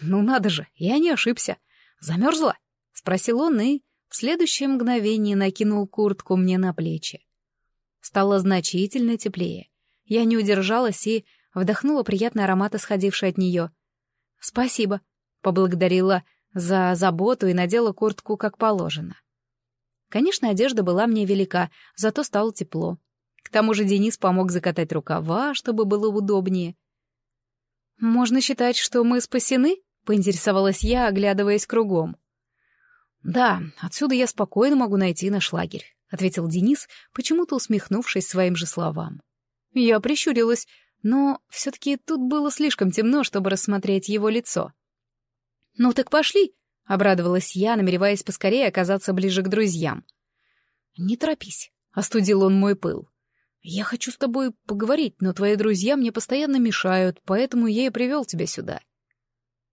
«Ну надо же, я не ошибся. Замерзла?» — спросил он и в следующее мгновение накинул куртку мне на плечи. Стало значительно теплее. Я не удержалась и вдохнула приятный аромат, исходивший от нее. «Спасибо», — поблагодарила за заботу и надела куртку как положено. Конечно, одежда была мне велика, зато стало тепло. К тому же Денис помог закатать рукава, чтобы было удобнее. «Можно считать, что мы спасены?» — поинтересовалась я, оглядываясь кругом. «Да, отсюда я спокойно могу найти наш лагерь. — ответил Денис, почему-то усмехнувшись своим же словам. Я прищурилась, но все-таки тут было слишком темно, чтобы рассмотреть его лицо. «Ну так пошли!» — обрадовалась я, намереваясь поскорее оказаться ближе к друзьям. «Не торопись», — остудил он мой пыл. «Я хочу с тобой поговорить, но твои друзья мне постоянно мешают, поэтому я и привел тебя сюда».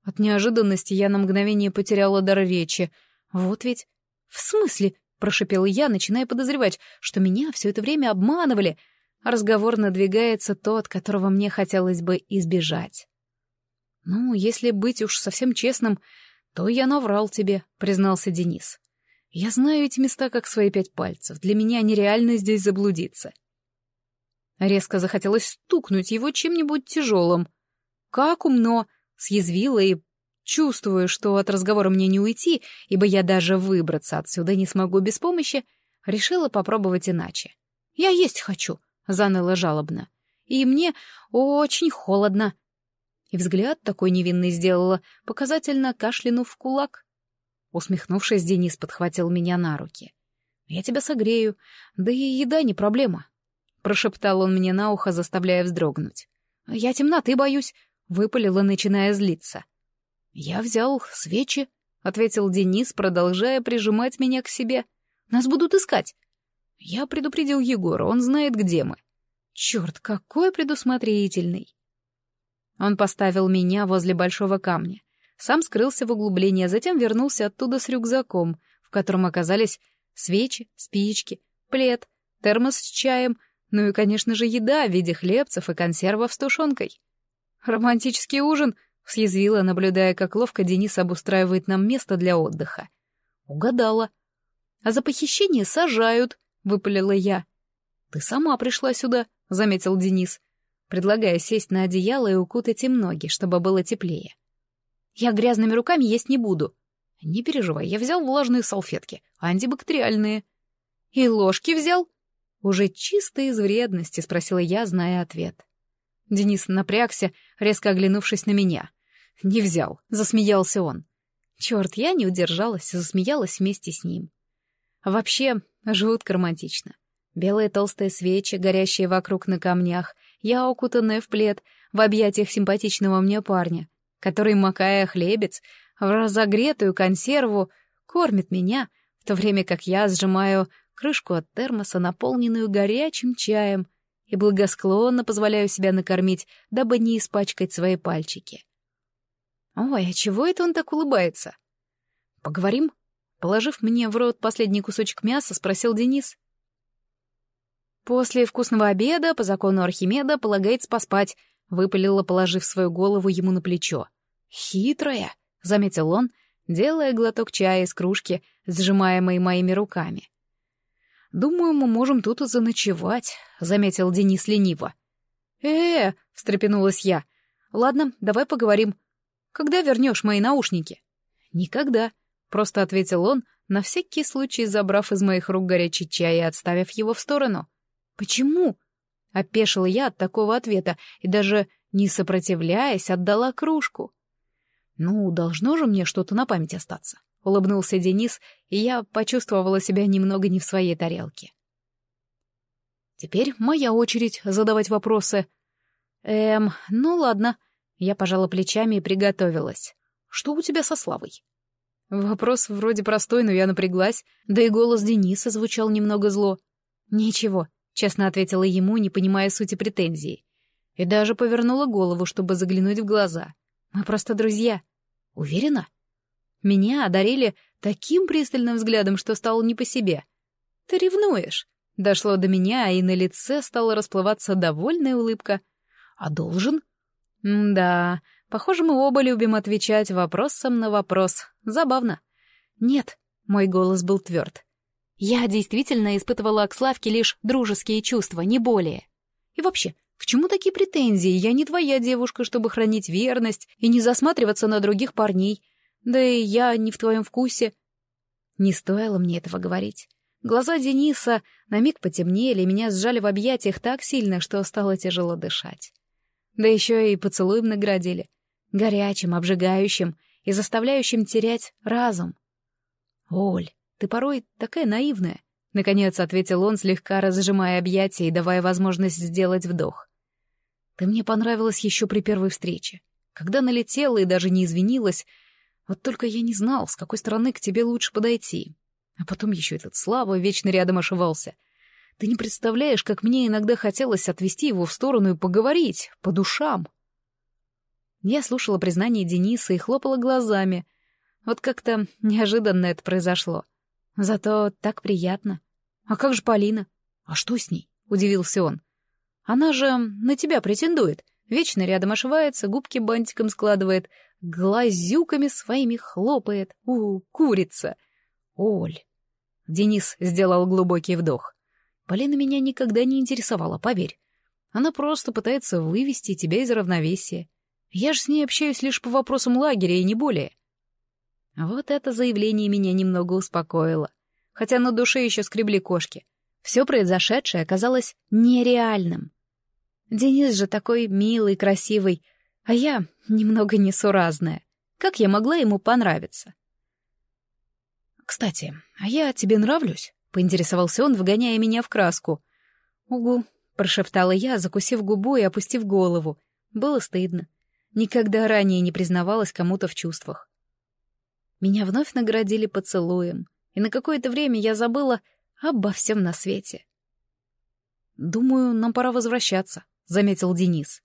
От неожиданности я на мгновение потеряла дар речи. Вот ведь... «В смысле?» — прошипела я, начиная подозревать, что меня все это время обманывали, разговор надвигается тот, которого мне хотелось бы избежать. «Ну, если быть уж совсем честным, то я наврал тебе», — признался Денис. «Я знаю эти места как свои пять пальцев. Для меня нереально здесь заблудиться». Резко захотелось стукнуть его чем-нибудь тяжелым. «Как умно!» — съязвила и Чувствую, что от разговора мне не уйти, ибо я даже выбраться отсюда не смогу без помощи, решила попробовать иначе. «Я есть хочу», — заныла жалобно. «И мне очень холодно». И взгляд такой невинный сделала, показательно кашлянув в кулак. Усмехнувшись, Денис подхватил меня на руки. «Я тебя согрею, да и еда не проблема», — прошептал он мне на ухо, заставляя вздрогнуть. «Я темноты боюсь», — выпалила, начиная злиться. «Я взял свечи», — ответил Денис, продолжая прижимать меня к себе. «Нас будут искать». Я предупредил Егора, он знает, где мы. Черт, какой предусмотрительный. Он поставил меня возле большого камня. сам скрылся в углублении, а затем вернулся оттуда с рюкзаком, в котором оказались свечи, спички, плед, термос с чаем, ну и, конечно же, еда в виде хлебцев и консервов с тушенкой. «Романтический ужин», — съязвила, наблюдая, как ловко Денис обустраивает нам место для отдыха. Угадала. «А за похищение сажают», — выпалила я. «Ты сама пришла сюда», — заметил Денис, предлагая сесть на одеяло и укутать им ноги, чтобы было теплее. «Я грязными руками есть не буду». «Не переживай, я взял влажные салфетки, антибактериальные». «И ложки взял?» «Уже чисто из вредности», — спросила я, зная ответ. Денис напрягся, резко оглянувшись на меня. «Не взял», — засмеялся он. Черт, я не удержалась, засмеялась вместе с ним. Вообще, жутко романтично. Белые толстые свечи, горящие вокруг на камнях, я укутанная в плед, в объятиях симпатичного мне парня, который, макая хлебец, в разогретую консерву, кормит меня, в то время как я сжимаю крышку от термоса, наполненную горячим чаем, и благосклонно позволяю себя накормить, дабы не испачкать свои пальчики. Ой, а чего это он так улыбается? Поговорим? Положив мне в рот последний кусочек мяса, спросил Денис. После вкусного обеда, по закону Архимеда, полагается поспать, выпалила, положив свою голову ему на плечо. Хитрая, заметил он, делая глоток чая из кружки, сжимаемой моими руками. «Думаю, мы можем тут и заночевать», — заметил Денис лениво. «Э-э», — встрепенулась я. «Ладно, давай поговорим. Когда вернешь мои наушники?» «Никогда», — просто ответил он, на всякий случай забрав из моих рук горячий чай и отставив его в сторону. «Почему?» — опешила я от такого ответа и даже, не сопротивляясь, отдала кружку. «Ну, должно же мне что-то на память остаться» улыбнулся Денис, и я почувствовала себя немного не в своей тарелке. Теперь моя очередь задавать вопросы. Эм, ну ладно. Я пожала плечами и приготовилась. Что у тебя со Славой? Вопрос вроде простой, но я напряглась, да и голос Дениса звучал немного зло. Ничего, честно ответила ему, не понимая сути претензий. И даже повернула голову, чтобы заглянуть в глаза. Мы просто друзья. Уверена? Меня одарили таким пристальным взглядом, что стало не по себе. «Ты ревнуешь?» Дошло до меня, и на лице стала расплываться довольная улыбка. «А должен?» «Да, похоже, мы оба любим отвечать вопросом на вопрос. Забавно». «Нет», — мой голос был тверд. «Я действительно испытывала к Славке лишь дружеские чувства, не более. И вообще, к чему такие претензии? Я не твоя девушка, чтобы хранить верность и не засматриваться на других парней. Да и я не в твоем вкусе. Не стоило мне этого говорить. Глаза Дениса на миг потемнели, меня сжали в объятиях так сильно, что стало тяжело дышать. Да еще и поцелуем наградили. Горячим, обжигающим и заставляющим терять разум. «Оль, ты порой такая наивная», — наконец ответил он, слегка разжимая объятия и давая возможность сделать вдох. «Ты мне понравилась еще при первой встрече. Когда налетела и даже не извинилась, вот только я не знал, с какой стороны к тебе лучше подойти. А потом еще этот Слава вечно рядом ошивался. Ты не представляешь, как мне иногда хотелось отвести его в сторону и поговорить, по душам. Я слушала признание Дениса и хлопала глазами. Вот как-то неожиданно это произошло. Зато так приятно. А как же Полина? А что с ней? Удивился он. Она же на тебя претендует. Вечно рядом ошивается, губки бантиком складывает, глазюками своими хлопает. У, курица. Оль. Денис сделал глубокий вдох. Полина меня никогда не интересовала, поверь. Она просто пытается вывести тебя из равновесия. Я же с ней общаюсь лишь по вопросам лагеря и не более. Вот это заявление меня немного успокоило. Хотя на душе еще скребли кошки. Все произошедшее оказалось нереальным. Денис же такой милый, красивый, а я немного несуразная. Как я могла ему понравиться? «Кстати, а я тебе нравлюсь?» — поинтересовался он, вгоняя меня в краску. «Угу», — прошептала я, закусив губу и опустив голову. Было стыдно. Никогда ранее не признавалась кому-то в чувствах. Меня вновь наградили поцелуем, и на какое-то время я забыла обо всем на свете. «Думаю, нам пора возвращаться», — заметил Денис.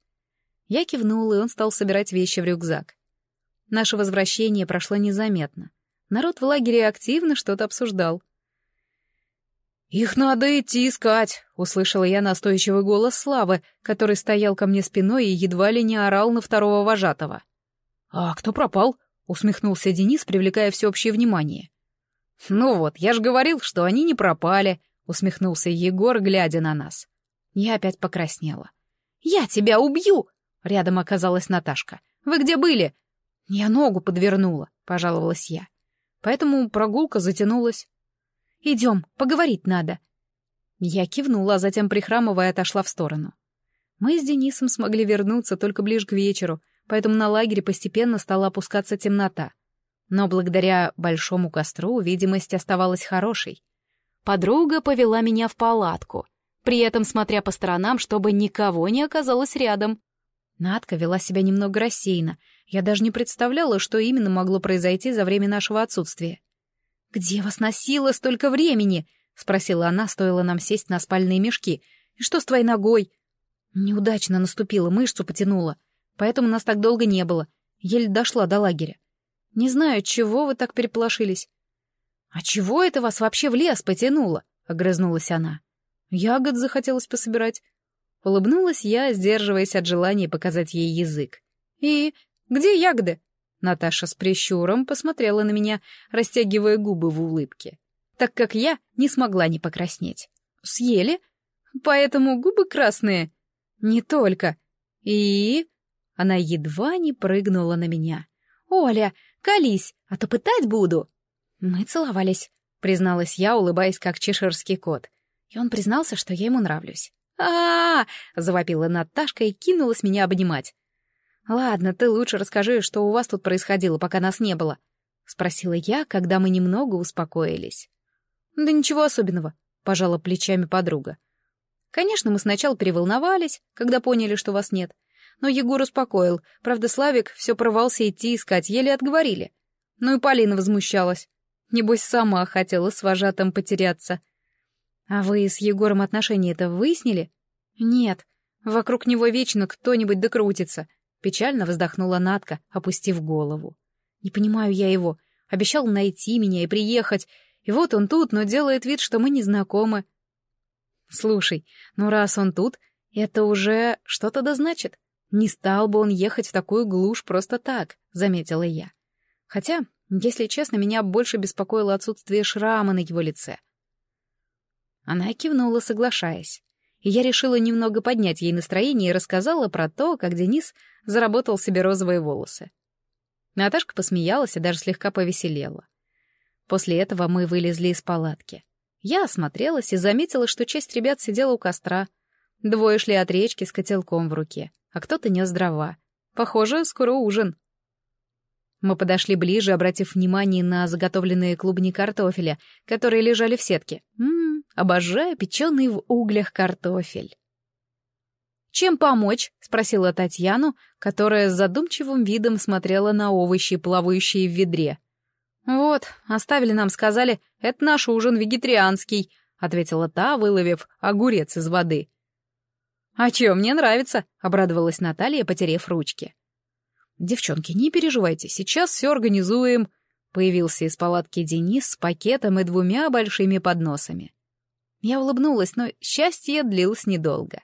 Я кивнула, и он стал собирать вещи в рюкзак. Наше возвращение прошло незаметно. Народ в лагере активно что-то обсуждал. «Их надо идти искать», — услышала я настойчивый голос Славы, который стоял ко мне спиной и едва ли не орал на второго вожатого. «А кто пропал?» — усмехнулся Денис, привлекая всеобщее внимание. «Ну вот, я же говорил, что они не пропали», — усмехнулся Егор, глядя на нас. Я опять покраснела. «Я тебя убью!» — рядом оказалась Наташка. «Вы где были?» «Я ногу подвернула», — пожаловалась я. Поэтому прогулка затянулась. Идем, поговорить надо». Я кивнула, а затем, прихрамывая, отошла в сторону. Мы с Денисом смогли вернуться только ближе к вечеру, поэтому на лагере постепенно стала опускаться темнота. Но благодаря большому костру видимость оставалась хорошей. Подруга повела меня в палатку, при этом смотря по сторонам, чтобы никого не оказалось рядом. Надка вела себя немного рассеянно. Я даже не представляла, что именно могло произойти за время нашего отсутствия. «Где вас носило столько времени?» — спросила она, стоило нам сесть на спальные мешки. «И что с твоей ногой?» Неудачно наступила, мышцу потянула. Поэтому нас так долго не было. Еле дошла до лагеря. Не знаю, чего вы так переполошились. «А чего это вас вообще в лес потянуло?» — огрызнулась она. Ягод захотелось пособирать. Улыбнулась я, сдерживаясь от желания показать ей язык. «И где ягоды?» Наташа с прищуром посмотрела на меня, растягивая губы в улыбке, так как я не смогла не покраснеть. «Съели? Поэтому губы красные?» «Не только. И...» Она едва не прыгнула на меня. «Оля, колись, а то пытать буду!» «Мы целовались», — призналась я, улыбаясь, как чеширский кот. И он признался, что я ему нравлюсь. а, -а, -а завопила Наташка и кинулась меня обнимать. «Ладно, ты лучше расскажи, что у вас тут происходило, пока нас не было», — спросила я, когда мы немного успокоились. «Да ничего особенного», — пожала плечами подруга. «Конечно, мы сначала переволновались, когда поняли, что вас нет. Но Егор успокоил. Правда, Славик все порвался идти искать, еле отговорили. Ну и Полина возмущалась. Небось, сама хотела с вожатым потеряться. А вы с Егором отношения-то выяснили? Нет. Вокруг него вечно кто-нибудь докрутится. Печально вздохнула Натка, опустив голову. Не понимаю я его. Обещал найти меня и приехать. И вот он тут, но делает вид, что мы не знакомы. Слушай, ну раз он тут, это уже что-то да значит. Не стал бы он ехать в такую глушь просто так, заметила я. Хотя, если честно, меня больше беспокоило отсутствие шрама на его лице. Она кивнула, соглашаясь и я решила немного поднять ей настроение и рассказала про то, как Денис заработал себе розовые волосы. Наташка посмеялась и даже слегка повеселела. После этого мы вылезли из палатки. Я осмотрелась и заметила, что часть ребят сидела у костра. Двое шли от речки с котелком в руке, а кто-то нес дрова. Похоже, скоро ужин. Мы подошли ближе, обратив внимание на заготовленные клубни картофеля, которые лежали в сетке. М Обожаю печеный в углях картофель. «Чем помочь?» — спросила Татьяну, которая с задумчивым видом смотрела на овощи, плавающие в ведре. «Вот, оставили нам, сказали, это наш ужин вегетарианский», — ответила та, выловив огурец из воды. «А чё, мне нравится», — обрадовалась Наталья, потеряв ручки. «Девчонки, не переживайте, сейчас все организуем», — появился из палатки Денис с пакетом и двумя большими подносами. Я улыбнулась, но счастье длилось недолго.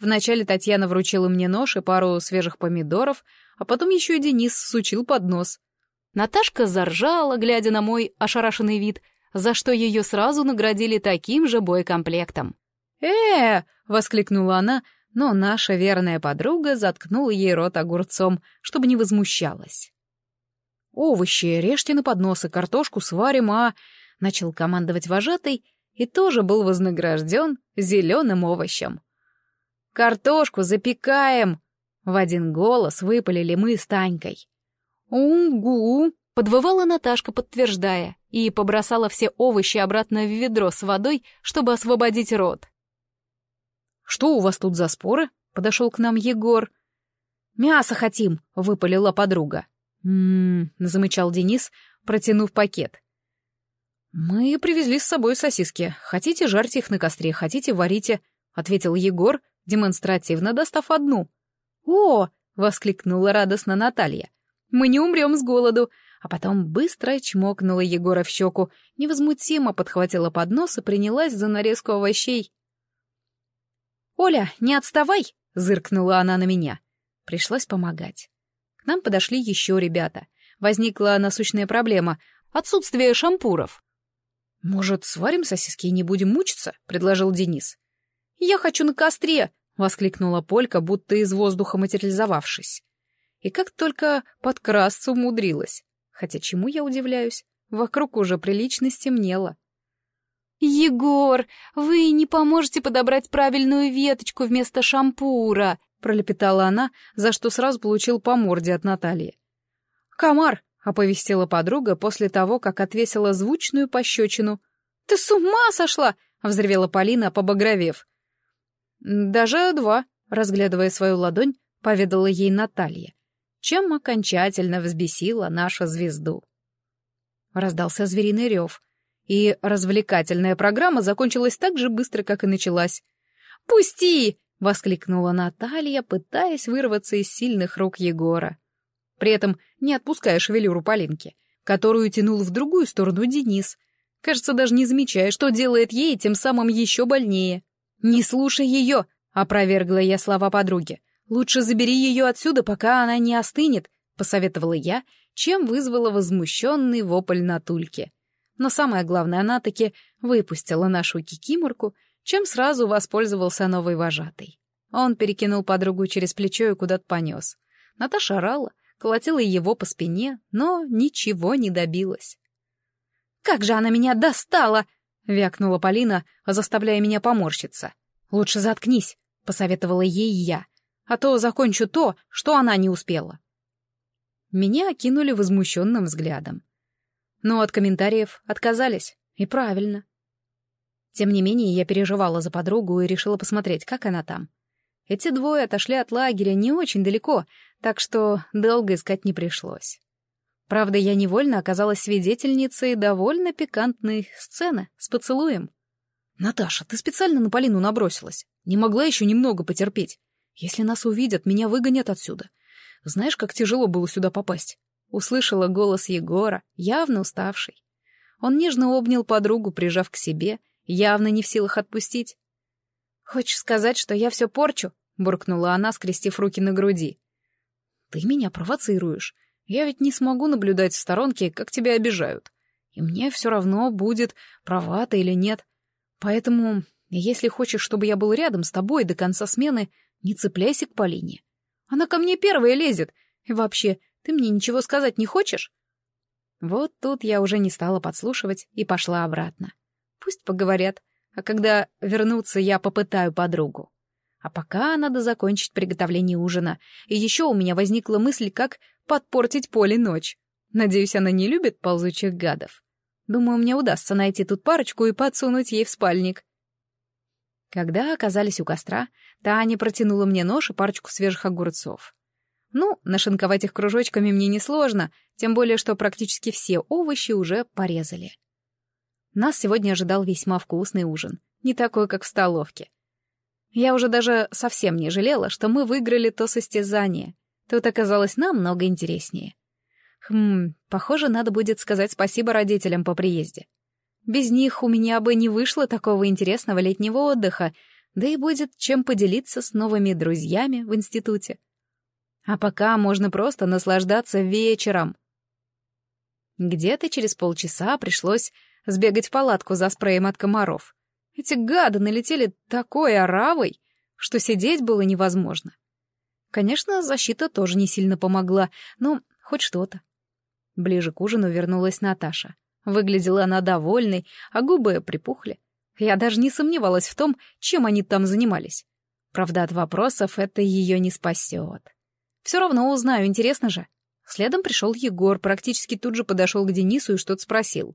Вначале Татьяна вручила мне нож и пару свежих помидоров, а потом еще и Денис сучил под нос. Наташка заржала, глядя на мой ошарашенный вид, за что ее сразу наградили таким же боекомплектом. э воскликнула она, но наша верная подруга заткнула ей рот огурцом, чтобы не возмущалась. «Овощи режьте на подносы, картошку сварим, а...» — начал командовать вожатый, и тоже был вознагражден зеленым овощем. «Картошку запекаем!» — в один голос выпалили мы с Танькой. «Угу!» — подвывала Наташка, подтверждая, и побросала все овощи обратно в ведро с водой, чтобы освободить рот. «Что у вас тут за споры?» — подошел к нам Егор. «Мясо хотим!» — выпалила подруга. «М-м-м», замычал Денис, протянув пакет. «Мы привезли с собой сосиски. Хотите, жарьте их на костре, хотите, варите», — ответил Егор, демонстративно достав одну. «О!» — воскликнула радостно Наталья. Мы не умрем с голоду!» А потом быстро чмокнула Егора в щеку, невозмутимо подхватила поднос и принялась за нарезку овощей. «Оля, не отставай!» — зыркнула она на меня. Пришлось помогать. К нам подошли еще ребята. Возникла насущная проблема — отсутствие шампуров. «Может, сварим сосиски и не будем мучиться?» — предложил Денис. «Я хочу на костре!» — воскликнула Полька, будто из воздуха материализовавшись. И как только подкрасться умудрилась. Хотя чему я удивляюсь? Вокруг уже прилично стемнело. «Егор, вы не поможете подобрать правильную веточку вместо шампура», — пролепетала она, за что сразу получил по морде от Натальи. «Комар!» — оповестила подруга после того, как отвесила звучную пощечину. «Ты с ума сошла!» — взревела Полина, побагровев. «Даже два», — разглядывая свою ладонь, поведала ей Наталья, чем окончательно взбесила нашу звезду. Раздался звериный рев — и развлекательная программа закончилась так же быстро, как и началась. «Пусти!» — воскликнула Наталья, пытаясь вырваться из сильных рук Егора. При этом не отпуская шевелюру Полинки, которую тянул в другую сторону Денис. Кажется, даже не замечая, что делает ей тем самым еще больнее. «Не слушай ее!» — опровергла я слова подруги. «Лучше забери ее отсюда, пока она не остынет», — посоветовала я, чем вызвала возмущенный вопль Натульки. Но самое главное, она таки выпустила нашу кикиморку, чем сразу воспользовался новый вожатый. Он перекинул подругу через плечо и куда-то понес. Наташа орала, колотила его по спине, но ничего не добилась. «Как же она меня достала!» — вякнула Полина, заставляя меня поморщиться. «Лучше заткнись», — посоветовала ей я, «а то закончу то, что она не успела». Меня окинули возмущенным взглядом но от комментариев отказались. И правильно. Тем не менее, я переживала за подругу и решила посмотреть, как она там. Эти двое отошли от лагеря не очень далеко, так что долго искать не пришлось. Правда, я невольно оказалась свидетельницей довольно пикантной сцены с поцелуем. «Наташа, ты специально на Полину набросилась. Не могла еще немного потерпеть. Если нас увидят, меня выгонят отсюда. Знаешь, как тяжело было сюда попасть? Услышала голос Егора, явно уставший. Он нежно обнял подругу, прижав к себе, явно не в силах отпустить. «Хочешь сказать, что я все порчу?» — буркнула она, скрестив руки на груди. «Ты меня провоцируешь. Я ведь не смогу наблюдать в сторонке, как тебя обижают. И мне все равно будет, права ты или нет. Поэтому, если хочешь, чтобы я был рядом с тобой до конца смены, не цепляйся к Полине. Она ко мне первая лезет. И вообще, ты мне ничего сказать не хочешь?» Вот тут я уже не стала подслушивать и пошла обратно. Пусть поговорят, а когда вернутся, я попытаю подругу. А пока надо закончить приготовление ужина. И еще у меня возникла мысль, как подпортить Поле ночь. Надеюсь, она не любит ползучих гадов. Думаю, мне удастся найти тут парочку и подсунуть ей в спальник. Когда оказались у костра, Таня протянула мне нож и парочку свежих огурцов. Ну, нашинковать их кружочками мне несложно, тем более, что практически все овощи уже порезали. Нас сегодня ожидал весьма вкусный ужин, не такой, как в столовке. Я уже даже совсем не жалела, что мы выиграли то состязание. Тут оказалось намного интереснее. Хм, похоже, надо будет сказать спасибо родителям по приезде. Без них у меня бы не вышло такого интересного летнего отдыха, да и будет чем поделиться с новыми друзьями в институте. А пока можно просто наслаждаться вечером. Где-то через полчаса пришлось сбегать в палатку за спреем от комаров. Эти гады налетели такой оравой, что сидеть было невозможно. Конечно, защита тоже не сильно помогла, но хоть что-то. Ближе к ужину вернулась Наташа. Выглядела она довольной, а губы припухли. Я даже не сомневалась в том, чем они там занимались. Правда, от вопросов это ее не спасет. Все равно узнаю, интересно же. Следом пришел Егор, практически тут же подошел к Денису и что-то спросил.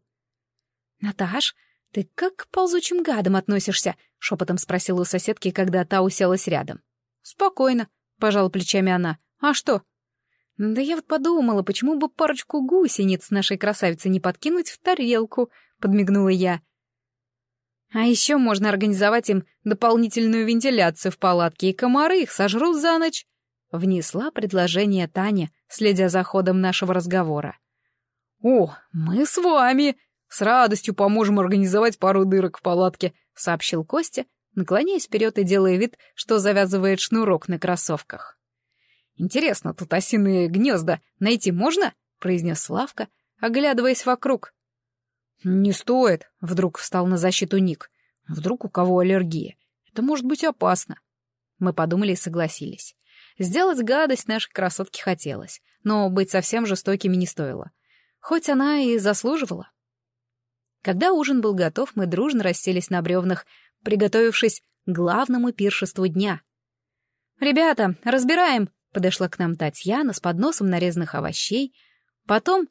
«Наташ, ты как к ползучим гадам относишься?» — шепотом спросила у соседки, когда та уселась рядом. «Спокойно», — пожала плечами она. «А что?» «Да я вот подумала, почему бы парочку гусениц нашей красавицы не подкинуть в тарелку?» — подмигнула я. «А еще можно организовать им дополнительную вентиляцию в палатке, и комары их сожрут за ночь», Внесла предложение Таня, следя за ходом нашего разговора. «О, мы с вами! С радостью поможем организовать пару дырок в палатке», — сообщил Костя, наклоняясь вперед и делая вид, что завязывает шнурок на кроссовках. «Интересно, тут осиные гнезда найти можно?» — произнес Славка, оглядываясь вокруг. «Не стоит», — вдруг встал на защиту Ник. «Вдруг у кого аллергия? Это может быть опасно». Мы подумали и согласились. Сделать гадость нашей красотке хотелось, но быть совсем жестокими не стоило. Хоть она и заслуживала. Когда ужин был готов, мы дружно расселись на бревнах, приготовившись к главному пиршеству дня. «Ребята, разбираем!» — подошла к нам Татьяна с подносом нарезанных овощей. Потом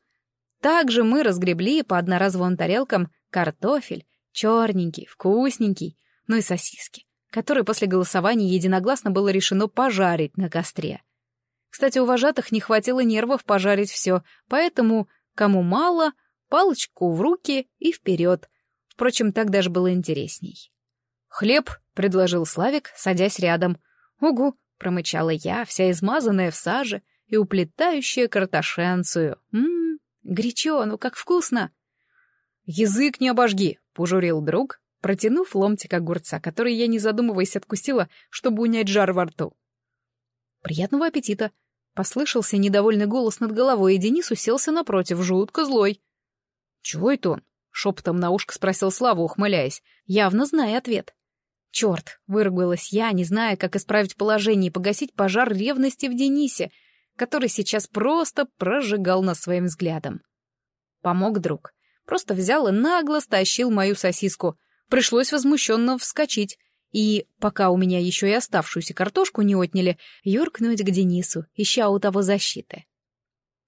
также мы разгребли по одноразовым тарелкам картофель, черненький, вкусненький, ну и сосиски, которые после голосования единогласно было решено пожарить на костре. Кстати, у вожатых не хватило нервов пожарить все, поэтому, кому мало, палочку в руки и вперед. Впрочем, так даже было интересней. «Хлеб», — предложил Славик, садясь рядом. «Угу», — промычала я, вся измазанная в саже и уплетающая картошенцию. Ммм, горячо, ну как вкусно. «Язык не обожги», — пожурил друг, протянув ломтик огурца, который я, не задумываясь, откусила, чтобы унять жар во рту. «Приятного аппетита!» — послышался недовольный голос над головой, и Денис уселся напротив, жутко злой. «Чего это он?» — шепотом на ушко спросил Слава, ухмыляясь, явно зная ответ. Черт, выругалась я, не зная, как исправить положение и погасить пожар ревности в Денисе, который сейчас просто прожигал нас своим взглядом. Помог друг. Просто взял и нагло стащил мою сосиску. Пришлось возмущенно вскочить. И, пока у меня еще и оставшуюся картошку не отняли, юркнуть к Денису, ища у того защиты.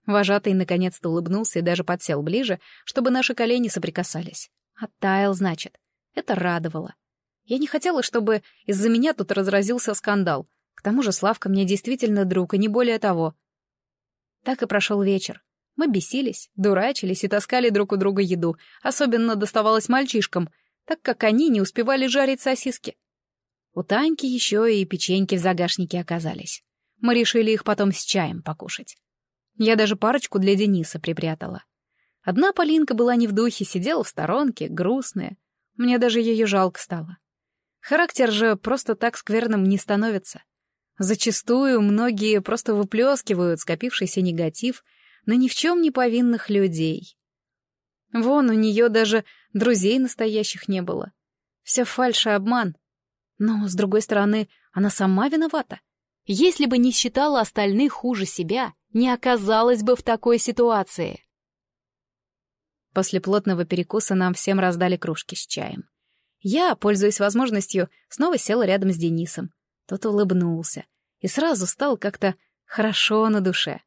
Вожатый наконец-то улыбнулся и даже подсел ближе, чтобы наши колени соприкасались. Оттаял, значит. Это радовало. Я не хотела, чтобы из-за меня тут разразился скандал. К тому же Славка мне действительно друг, и не более того. Так и прошел вечер. Мы бесились, дурачились и таскали друг у друга еду. Особенно доставалось мальчишкам, так как они не успевали жарить сосиски. У Таньки еще и печеньки в загашнике оказались. Мы решили их потом с чаем покушать. Я даже парочку для Дениса припрятала. Одна Полинка была не в духе, сидела в сторонке, грустная. Мне даже ее жалко стало. Характер же просто так скверным не становится. Зачастую многие просто выплескивают скопившийся негатив на ни в чем не повинных людей. Вон, у нее даже друзей настоящих не было. Все фальшь и обман. Но, с другой стороны, она сама виновата. Если бы не считала остальных хуже себя, не оказалась бы в такой ситуации. После плотного перекуса нам всем раздали кружки с чаем. Я, пользуясь возможностью, снова села рядом с Денисом. Тот улыбнулся. И сразу стал как-то хорошо на душе.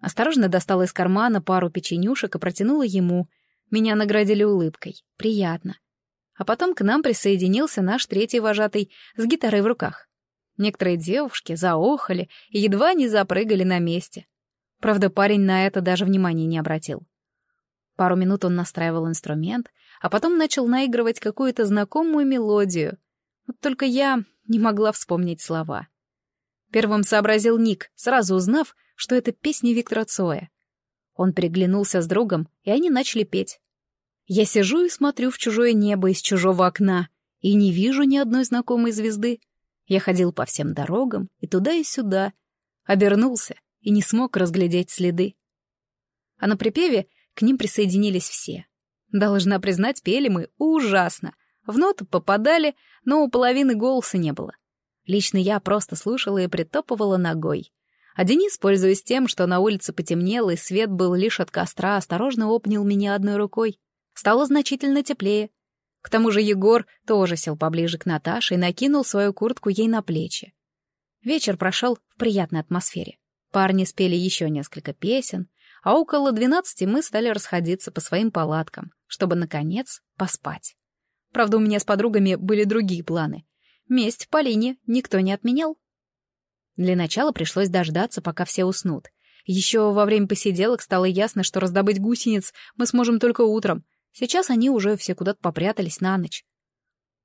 Осторожно достала из кармана пару печенюшек и протянула ему. Меня наградили улыбкой. Приятно. А потом к нам присоединился наш третий вожатый с гитарой в руках. Некоторые девушки заохали и едва не запрыгали на месте. Правда, парень на это даже внимания не обратил. Пару минут он настраивал инструмент, а потом начал наигрывать какую-то знакомую мелодию. Вот только я не могла вспомнить слова. Первым сообразил Ник, сразу узнав, что это песня Виктора Цоя. Он переглянулся с другом, и они начали петь. Я сижу и смотрю в чужое небо из чужого окна, и не вижу ни одной знакомой звезды. Я ходил по всем дорогам, и туда, и сюда. Обернулся и не смог разглядеть следы. А на припеве к ним присоединились все. Должна признать, пели мы ужасно. В ноту попадали, но у половины голоса не было. Лично я просто слушала и притопывала ногой. А Денис, пользуясь тем, что на улице потемнело и свет был лишь от костра, осторожно обнял меня одной рукой. Стало значительно теплее. К тому же Егор тоже сел поближе к Наташе и накинул свою куртку ей на плечи. Вечер прошел в приятной атмосфере. Парни спели еще несколько песен, а около двенадцати мы стали расходиться по своим палаткам, чтобы, наконец, поспать. Правда, у меня с подругами были другие планы. Месть Полине никто не отменял. Для начала пришлось дождаться, пока все уснут. Еще во время посиделок стало ясно, что раздобыть гусениц мы сможем только утром. Сейчас они уже все куда-то попрятались на ночь.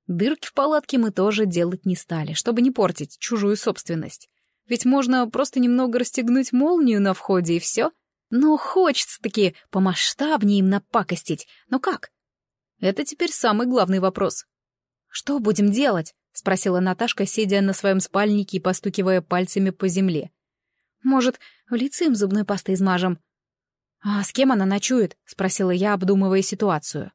Дырки в палатке мы тоже делать не стали, чтобы не портить чужую собственность. Ведь можно просто немного расстегнуть молнию на входе и все. Но хочется-таки помасштабнее им напакостить. Но как? Это теперь самый главный вопрос. «Что будем делать?» — спросила Наташка, сидя на своем спальнике и постукивая пальцами по земле. «Может, в лице им зубной пастой измажем?» «А с кем она ночует?» — спросила я, обдумывая ситуацию.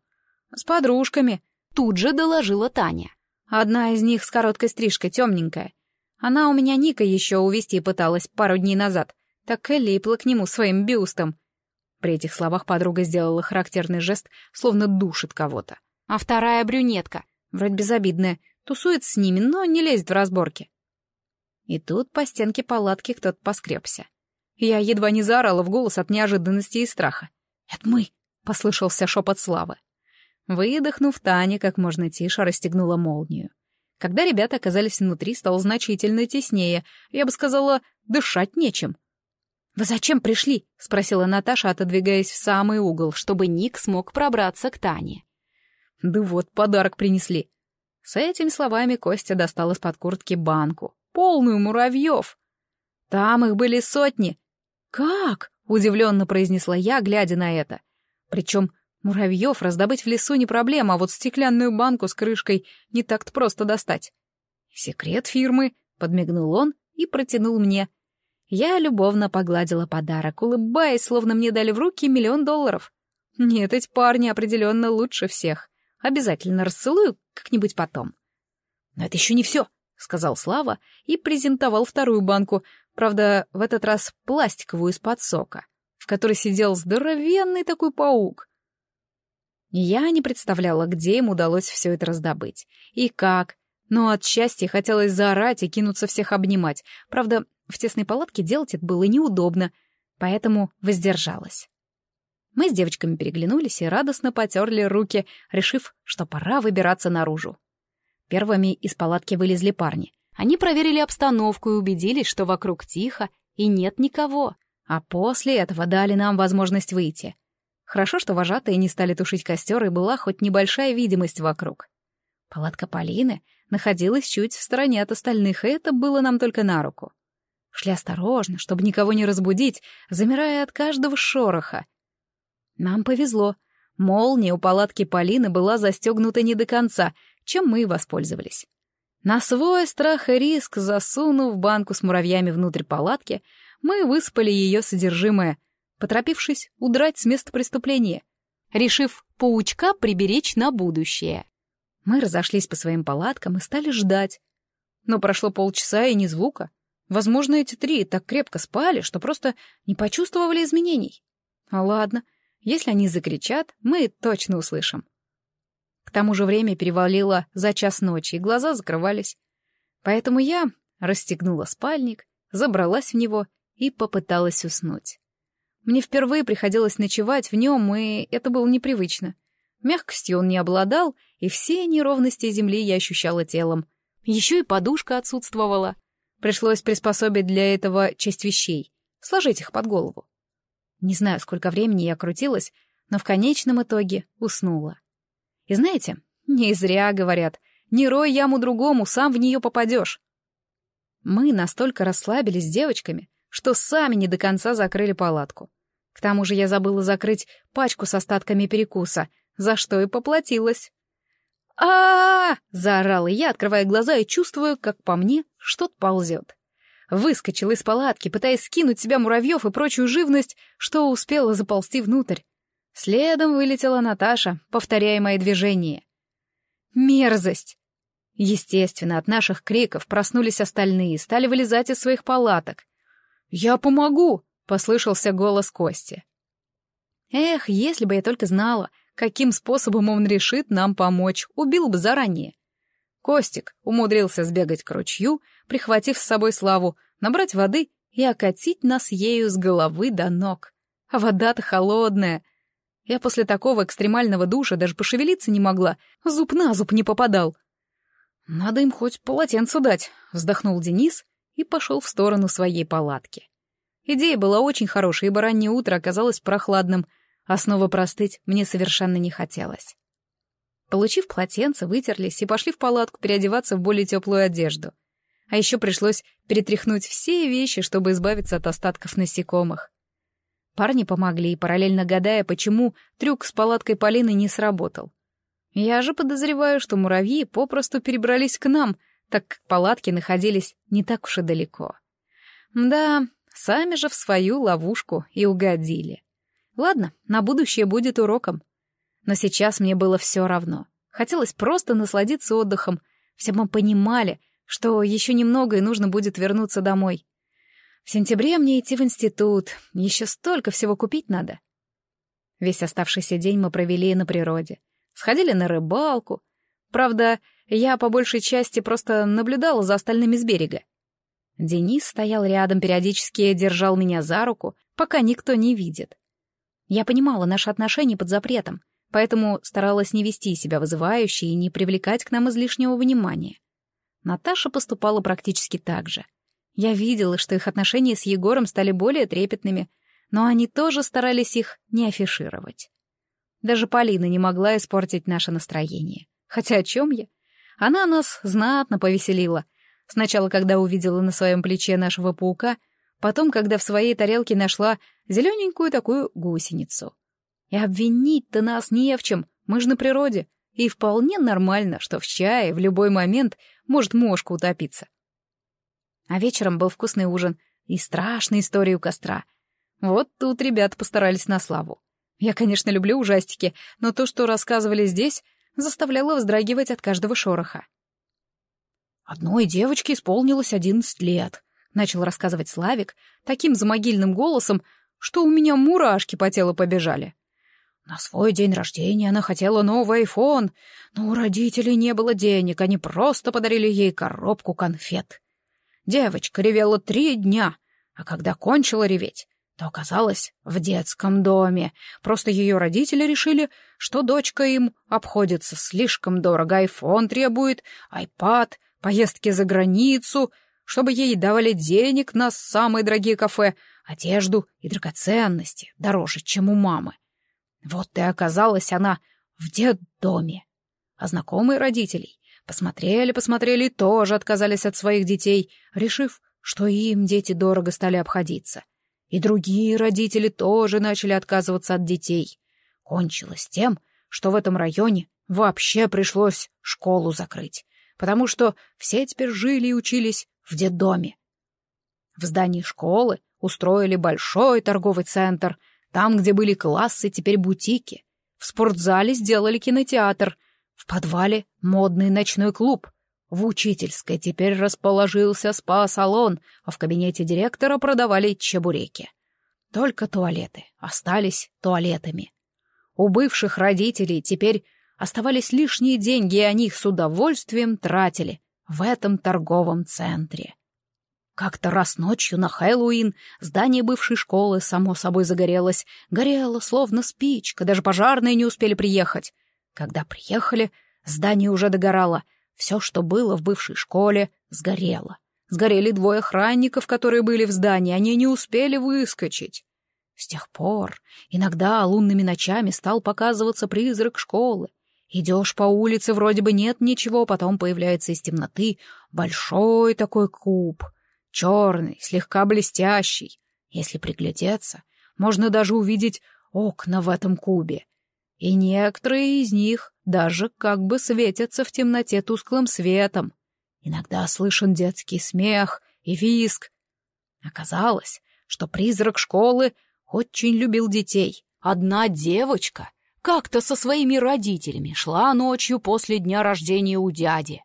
«С подружками», — тут же доложила Таня. «Одна из них с короткой стрижкой, темненькая. Она у меня Ника еще увести пыталась пару дней назад, так и липла к нему своим бюстом. При этих словах подруга сделала характерный жест, словно душит кого-то. А вторая брюнетка, вроде безобидная, тусует с ними, но не лезет в разборки. И тут по стенке палатки кто-то поскребся. Я едва не заорала в голос от неожиданности и страха. «Это мы!» — послышался шепот Славы. Выдохнув, Таня как можно тише расстегнула молнию. Когда ребята оказались внутри, стало значительно теснее. Я бы сказала, дышать нечем. «Вы зачем пришли?» — спросила Наташа, отодвигаясь в самый угол, чтобы Ник смог пробраться к Тане. «Да вот, подарок принесли». С этими словами Костя достал из-под куртки банку, полную муравьев. Там их были сотни. «Как?» — удивленно произнесла я, глядя на это. Причем Муравьев раздобыть в лесу не проблема, а вот стеклянную банку с крышкой не так-то просто достать. «Секрет фирмы», — подмигнул он и протянул мне. Я любовно погладила подарок, улыбаясь, словно мне дали в руки миллион долларов. Нет, эти парни определенно лучше всех. Обязательно расцелую как-нибудь потом. «Но это еще не все», — сказал Слава и презентовал вторую банку, правда, в этот раз пластиковую из-под сока, в которой сидел здоровенный такой паук. Я не представляла, где им удалось все это раздобыть. И как. Но от счастья хотелось заорать и кинуться всех обнимать. Правда, в тесной палатке делать это было неудобно, поэтому воздержалась. Мы с девочками переглянулись и радостно потерли руки, решив, что пора выбираться наружу. Первыми из палатки вылезли парни. Они проверили обстановку и убедились, что вокруг тихо и нет никого. А после этого дали нам возможность выйти. Хорошо, что вожатые не стали тушить костер, и была хоть небольшая видимость вокруг. Палатка Полины находилась чуть в стороне от остальных, и это было нам только на руку. Шли осторожно, чтобы никого не разбудить, замирая от каждого шороха. Нам повезло. Молния у палатки Полины была застегнута не до конца, чем мы и воспользовались. На свой страх и риск, засунув банку с муравьями внутрь палатки, мы выспали ее содержимое — поторопившись удрать с места преступления, решив паучка приберечь на будущее. Мы разошлись по своим палаткам и стали ждать. Но прошло полчаса и ни звука. Возможно, эти три так крепко спали, что просто не почувствовали изменений. А ладно, если они закричат, мы точно услышим. К тому же время перевалило за час ночи, и глаза закрывались. Поэтому я расстегнула спальник, забралась в него и попыталась уснуть. Мне впервые приходилось ночевать в нем, и это было непривычно. Мягкостью он не обладал, и все неровности земли я ощущала телом. Еще и подушка отсутствовала. Пришлось приспособить для этого часть вещей, сложить их под голову. Не знаю, сколько времени я крутилась, но в конечном итоге уснула. И знаете, не зря говорят, не рой яму другому, сам в нее попадешь. Мы настолько расслабились с девочками, что сами не до конца закрыли палатку. К тому же я забыла закрыть пачку с остатками перекуса, за что и поплатилась. а, -а, -а заорала я, открывая глаза и чувствую, как по мне что-то ползет. Выскочила из палатки, пытаясь скинуть себя муравьев и прочую живность, что успела заползти внутрь. Следом вылетела Наташа, повторяя мои движения. Мерзость! Естественно, от наших криков проснулись остальные, стали вылезать из своих палаток. «Я помогу!» — послышался голос Кости. «Эх, если бы я только знала, каким способом он решит нам помочь, убил бы заранее». Костик умудрился сбегать к ручью, прихватив с собой Славу, набрать воды и окатить нас ею с головы до ног. А вода-то холодная. Я после такого экстремального душа даже пошевелиться не могла, зуб на зуб не попадал. «Надо им хоть полотенце дать», — вздохнул Денис и пошел в сторону своей палатки. Идея была очень хорошая, ибо раннее утро оказалось прохладным, а снова простыть мне совершенно не хотелось. Получив полотенце, вытерлись и пошли в палатку переодеваться в более теплую одежду. А еще пришлось перетряхнуть все вещи, чтобы избавиться от остатков насекомых. Парни помогли, параллельно гадая, почему трюк с палаткой Полины не сработал. Я же подозреваю, что муравьи попросту перебрались к нам, так как палатки находились не так уж и далеко. Да, сами же в свою ловушку и угодили. Ладно, на будущее будет уроком. Но сейчас мне было все равно. Хотелось просто насладиться отдыхом. Все мы понимали, что еще немного и нужно будет вернуться домой. В сентябре мне идти в институт, еще столько всего купить надо. Весь оставшийся день мы провели на природе. Сходили на рыбалку. Правда, я по большей части просто наблюдала за остальными с берега. Денис стоял рядом, периодически держал меня за руку, пока никто не видит. Я понимала наши отношения под запретом, поэтому старалась не вести себя вызывающе и не привлекать к нам излишнего внимания. Наташа поступала практически так же. Я видела, что их отношения с Егором стали более трепетными, но они тоже старались их не афишировать. Даже Полина не могла испортить наше настроение. Хотя о чем я? Она нас знатно повеселила. Сначала, когда увидела на своем плече нашего паука, потом, когда в своей тарелке нашла зелененькую такую гусеницу. И обвинить-то нас не в чем, мы же на природе, и вполне нормально, что в чае в любой момент может мошка утопиться. А вечером был вкусный ужин и страшная история у костра. Вот тут ребята постарались на славу. Я, конечно, люблю ужастики, но то, что рассказывали здесь, заставляло вздрагивать от каждого шороха. «Одной девочке исполнилось одиннадцать лет», — начал рассказывать Славик таким замогильным голосом, что у меня мурашки по телу побежали. На свой день рождения она хотела новый айфон, но у родителей не было денег, они просто подарили ей коробку конфет. Девочка ревела три дня, а когда кончила реветь, то оказалась в детском доме. Просто ее родители решили, что дочка им обходится слишком дорого. Айфон требует, айпад, поездки за границу, чтобы ей давали денег на самые дорогие кафе, одежду и драгоценности, дороже, чем у мамы. Вот и оказалась она в детдоме. А знакомые родителей посмотрели-посмотрели и тоже отказались от своих детей, решив, что им дети дорого стали обходиться. И другие родители тоже начали отказываться от детей. Кончилось тем, что в этом районе вообще пришлось школу закрыть, потому что все теперь жили и учились в детдоме. В здании школы устроили большой торговый центр, там, где были классы, теперь бутики. В спортзале сделали кинотеатр, в подвале модный ночной клуб — в учительской теперь расположился спа-салон, а в кабинете директора продавали чебуреки. Только туалеты остались туалетами. У бывших родителей теперь оставались лишние деньги, и они их с удовольствием тратили в этом торговом центре. Как-то раз ночью на Хэллоуин здание бывшей школы само собой загорелось. Горело, словно спичка, даже пожарные не успели приехать. Когда приехали, здание уже догорало — все, что было в бывшей школе, сгорело. Сгорели двое охранников, которые были в здании, они не успели выскочить. С тех пор иногда лунными ночами стал показываться призрак школы. Идешь по улице, вроде бы нет ничего, потом появляется из темноты большой такой куб, черный, слегка блестящий. Если приглядеться, можно даже увидеть окна в этом кубе. И некоторые из них даже как бы светятся в темноте тусклым светом. Иногда слышен детский смех и визг. Оказалось, что призрак школы очень любил детей. Одна девочка как-то со своими родителями шла ночью после дня рождения у дяди.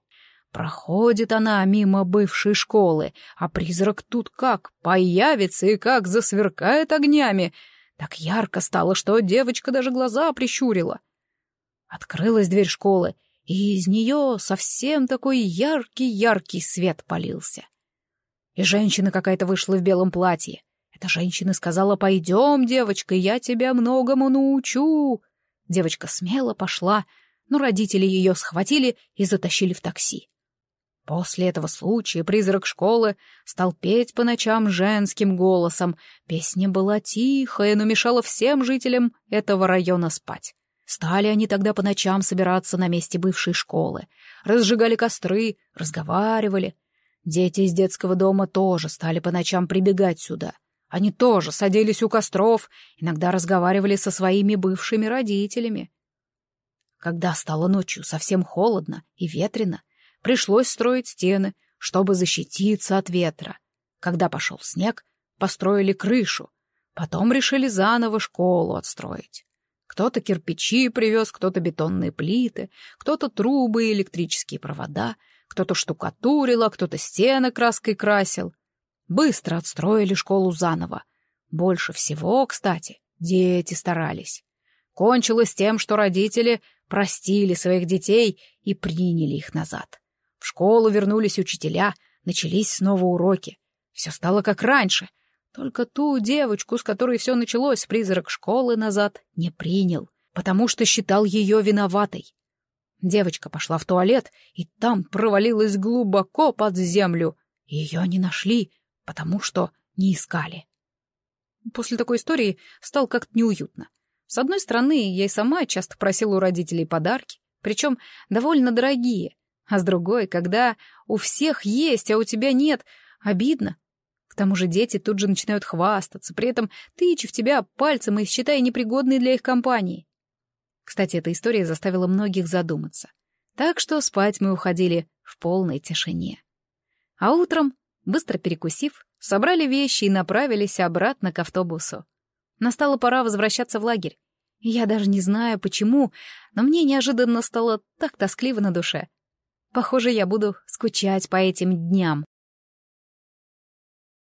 Проходит она мимо бывшей школы, а призрак тут как появится и как засверкает огнями. Так ярко стало, что девочка даже глаза прищурила. Открылась дверь школы, и из нее совсем такой яркий-яркий свет полился. И женщина какая-то вышла в белом платье. Эта женщина сказала, «Пойдем, девочка, я тебя многому научу». Девочка смело пошла, но родители ее схватили и затащили в такси. После этого случая призрак школы стал петь по ночам женским голосом. Песня была тихая, но мешала всем жителям этого района спать. Стали они тогда по ночам собираться на месте бывшей школы, разжигали костры, разговаривали. Дети из детского дома тоже стали по ночам прибегать сюда. Они тоже садились у костров, иногда разговаривали со своими бывшими родителями. Когда стало ночью совсем холодно и ветрено, пришлось строить стены, чтобы защититься от ветра. Когда пошел снег, построили крышу, потом решили заново школу отстроить. Кто-то кирпичи привез, кто-то бетонные плиты, кто-то трубы и электрические провода, кто-то штукатурил, а кто-то стены краской красил. Быстро отстроили школу заново. Больше всего, кстати, дети старались. Кончилось тем, что родители простили своих детей и приняли их назад. В школу вернулись учителя, начались снова уроки. Все стало как раньше. Только ту девочку, с которой все началось, призрак школы назад не принял, потому что считал ее виноватой. Девочка пошла в туалет, и там провалилась глубоко под землю. Ее не нашли, потому что не искали. После такой истории стало как-то неуютно. С одной стороны, я и сама часто просила у родителей подарки, причем довольно дорогие, а с другой, когда у всех есть, а у тебя нет, обидно. К тому же дети тут же начинают хвастаться, при этом тыча в тебя пальцем и считая непригодной для их компании. Кстати, эта история заставила многих задуматься. Так что спать мы уходили в полной тишине. А утром, быстро перекусив, собрали вещи и направились обратно к автобусу. Настала пора возвращаться в лагерь. Я даже не знаю, почему, но мне неожиданно стало так тоскливо на душе. Похоже, я буду скучать по этим дням.